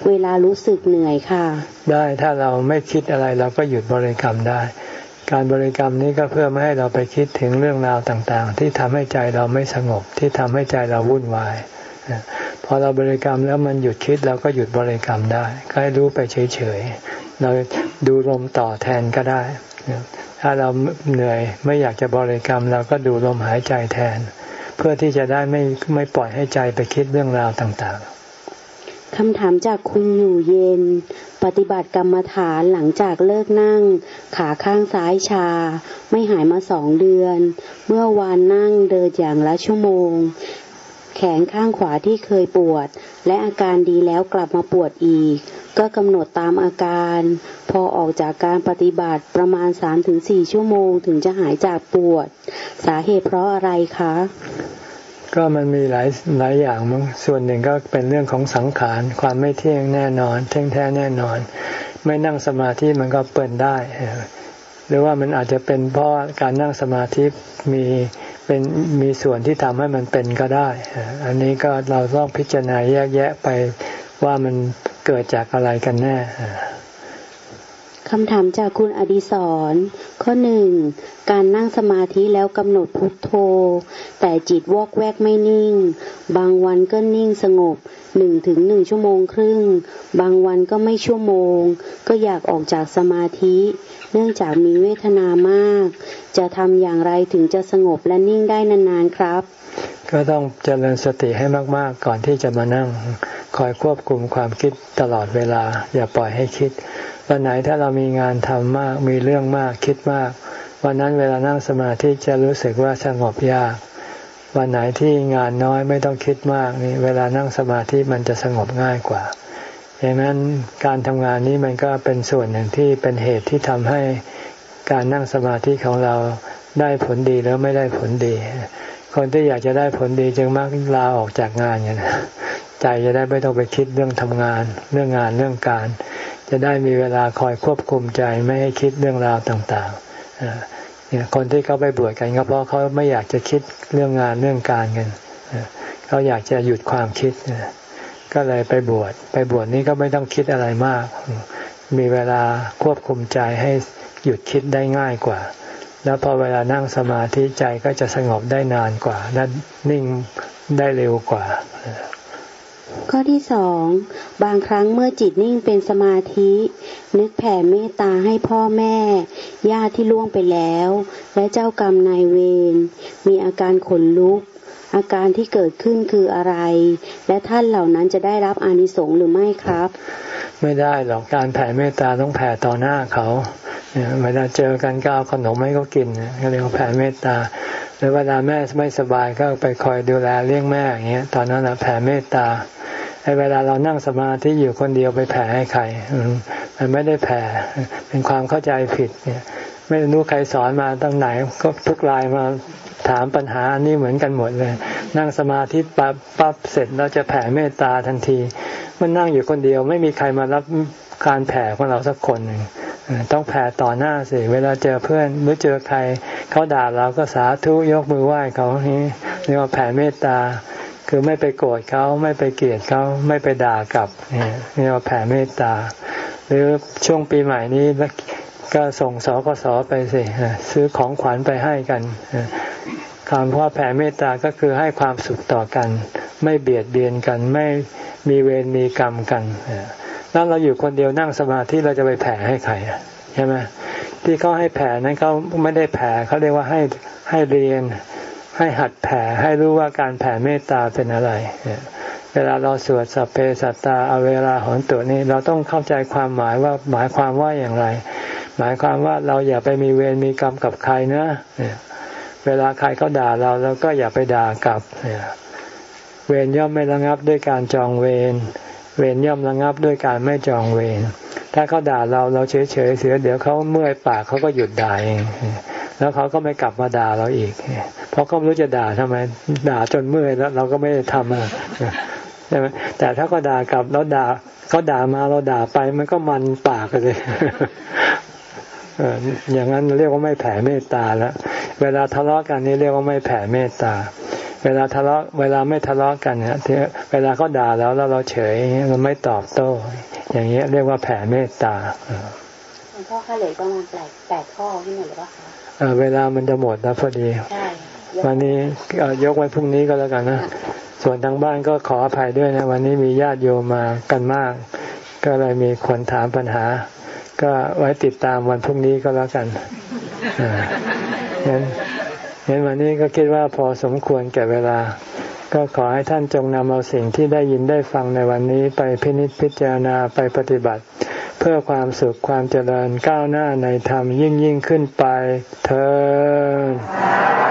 เวลารู้สึกเหนื่อยค่ะ ได้ถ้าเราไม่คิดอะไรเราก็หยุดบริกรรมได้ การบริกรรมนี้ก็เพื่อไม่ให้เราไปคิดถึงเรื่องราวต่างๆ ที่ทำให้ใจเราไม่สงบที่ทำให้ใจเราวุ่นวายพอเราบริกรรมแล้วมันหยุดคิดเราก็หยุดบริกรรมได้ ก็ให้รู้ไปเฉยๆ เราดูลมต่อแทนก็ได้ ถ้าเราเหนื่อยไม่อยากจะบริกรรมเราก็ดูลมหายใจแทน เพื่อที่จะได้ไม่ไม่ปล่อยให้ใจไปคิดเรื่องราวต่างๆ คำถามจากคุณอยู่เย็น ปฏิบัติกรรมฐานหลังจากเลิกนั่ง ขาข้างซ้ายชา ไม่หายมาสองเดือน เมื่อวานนั่งเดินอย่างละชั่วโมง แขนข้างขวาที่เคยปวด และอาการดีแล้วกลับมาปวดอีก ก็กำหนดตามอาการ พอออกจากการปฏิบัติประมาณสามถึงสี่ชั่วโมงถึงจะหายจากปวด สาเหตุเพราะอะไรคะ ก็มันมีหลายหลายอย่างมั้งส่วนหนึ่งก็เป็นเรื่องของสังขารความไม่เที่ยงแน่นอน เที่ยงแท้แน่นอน ไม่นั่งสมาธิมันก็เปิดได้ หรือว่ามันอาจจะเป็นเพราะการนั่งสมาธิมีเป็นมีส่วนที่ทำให้มันเป็นก็ได้ อันนี้ก็เราต้องพิจารณาแยกแยะไปว่ามันเกิดจากอะไรกันแน่ คำถามจากคุณอดีศร ข้อหนึ่ง การนั่งสมาธิแล้วกำหนดพุทโธ แต่จิตวอกแวกไม่นิ่ง บางวันก็นิ่งสงบหนึ่งถึงหนึ่งชั่วโมงครึ่ง บางวันก็ไม่ชั่วโมง ก็อยากออกจากสมาธิ เนื่องจากมีเวทนามาก จะทำอย่างไรถึงจะสงบและนิ่งได้นานๆครับ ก็ต้องเจริญสติให้มากๆ ก่อนที่จะมานั่ง คอยควบคุมความคิดตลอดเวลา อย่าปล่อยให้คิด วันไหนถ้าเรามีงานทำมาก มีเรื่องมากคิดมาก วันนั้นเวลานั่งสมาธิจะรู้สึกว่าสงบยาก วันไหนที่งานน้อยไม่ต้องคิดมากนี่เวลานั่งสมาธิมันจะสงบง่ายกว่าดังนั้นการทำงานนี้มันก็เป็นส่วนหนึ่งที่เป็นเหตุที่ทำให้การนั่งสมาธิของเราได้ผลดีแล้วไม่ได้ผลดี คนที่อยากจะได้ผลดีจึงมักลาออกจากงานกันใจจะได้ไม่ต้องไปคิดเรื่องทำงาน เรื่องงานเรื่องการ จะได้มีเวลาคอยควบคุมใจไม่ให้คิดเรื่องราวต่างๆเนี่ยคนที่เขาไปบวชกันก็เพราะเขาไม่อยากจะคิดเรื่องงานเรื่องการกันเขาอยากจะหยุดความคิดก็เลยไปบวชไปบวชนี้ก็ไม่ต้องคิดอะไรมาก มีเวลาควบคุมใจให้หยุดคิดได้ง่ายกว่า แล้วพอเวลานั่งสมาธิใจก็จะสงบได้นานกว่า และนิ่งได้เร็วกว่า ข้อที่สอง บางครั้งเมื่อจิตนิ่งเป็นสมาธิ นึกแผ่เมตตาให้พ่อแม่ ญาติที่ล่วงไปแล้ว และเจ้ากรรมนายเวร มีอาการขนลุก อาการที่เกิดขึ้นคืออะไร และท่านเหล่านั้นจะได้รับอานิสงส์หรือไม่ครับ ไม่ได้หรอกการแผ่เมตตาต้องแผ่ต่อหน้าเขาเวลาเจอกันก็เอาขนมให้เขากินก็เรียกว่าแผ่เมตตาหรือเวลาแม่ไม่สบายก็ไปคอยดูแลเลี้ยงแม่อย่างเงี้ยตอนนั้นแผ่เมตตาเวลาเรานั่งสมาธิอยู่คนเดียวไปแผ่ให้ใครมันไม่ได้แผ่เป็นความเข้าใจผิดเนี่ย ไม่รู้ใครสอนมาตั้งไหนก็ทุกลายมาถามปัญหาอันนี้เหมือนกันหมดเลย นั่งสมาธิปั๊บปั๊บเสร็จแล้วจะแผ่เมตตาทันที มันนั่งอยู่คนเดียว ไม่มีใครมารับการแผ่ของเราสักคนหนึ่งต้องแผ่ต่อหน้าสิเวลาเจอเพื่อนหรือเจอใครเขาด่าเราก็สาธุยกมือไหว้เขานี่เรียกว่าแผ่เมตตา คือไม่ไปโกรธเขาไม่ไปเกลียดเขาไม่ไปด่ากลับนี่เรียกว่าแผ่เมตตา หรือช่วงปีใหม่นี้ ก็ส่งสกสไปสิซื้อของขวัญไปให้กันคำว่าแผ่เมตตาก็คือให้ความสุขต่อกัน ไม่เบียดเบียนกันไม่มีเวรมีกรรมกันแล้วเราอยู่คนเดียวนั่งสมาธิเราจะไปแผ่ให้ใครใช่ไหมที่เขาให้แผ่นั้นเขาไม่ได้แผ่เขาเรียกว่าให้ให้เรียน ให้หัดแผ่ให้รู้ว่าการแผ่เมตตาเป็นอะไรเวลาเราสวดสัพเพสัตตาเอาเวลาหอนตัวนี้ เราต้องเข้าใจความหมายว่าหมายความว่าอย่างไร หมายความว่าเราอย่าไปมีเวรมีกรรมกับใครนะ เวลาใครเขาด่าเราเราก็อย่าไปด่ากลับ เวรย่อมไม่ระงับด้วยการจองเวร เวรย่อมระงับด้วยการไม่จองเวร ถ้าเขาด่าเราเราเฉยเฉยเสียเดี๋ยวเขาเมื่อยปากเขาก็หยุดด่าเอง แล้วเขาก็ไม่กลับมาด่าเราอีก เพราะเขาไม่รู้จะด่าทำไม ด่าจนเมื่อยแล้ว เราก็ไม่ได้ทำใช่ไหมแต่ถ้าเขาด่ากลับแล้วด่าเขาด่ามาเราด่าไปมันก็มันปากเลย อย่างนั้นเรียกว่าไม่แผ่เมตตาแล้วเวลาทะเลาะกันนี่เรียกว่าไม่แผ่เมตตา เวลาทะเลาะเวลาไม่ทะเลาะกันเนี่ยเวลาเขาด่าแล้วแล้วเราเฉยเราไม่ตอบโต้ อย่างเงี้ยเรียกว่าแผ่เมตตาหลวงพ่อคะเหลือประมาณแปดแปดข้อที่หมดหรือเปล่าคะเวลามันจะหมดแล้วพอดีวันนี้ยกไว้พรุ่งนี้ก็แล้วกันนะส่วนทางบ้านก็ขออภัยด้วยนะ วันนี้มีญาติโยมมากันมาก ก็เลยมีคนถามปัญหา ก็ไว้ติดตามวันพรุ่งนี้ก็แล้วกันงั้นเห็นวันนี้ก็คิดว่าพอสมควรแก่เวลา ก็ขอให้ท่านจงนำเอาสิ่งที่ได้ยินได้ฟังในวันนี้ไปพินิจพิจารณาไปปฏิบัติ เพื่อความสุขความเจริญก้าวหน้าในธรรมยิ่งยิ่งขึ้นไปเธอ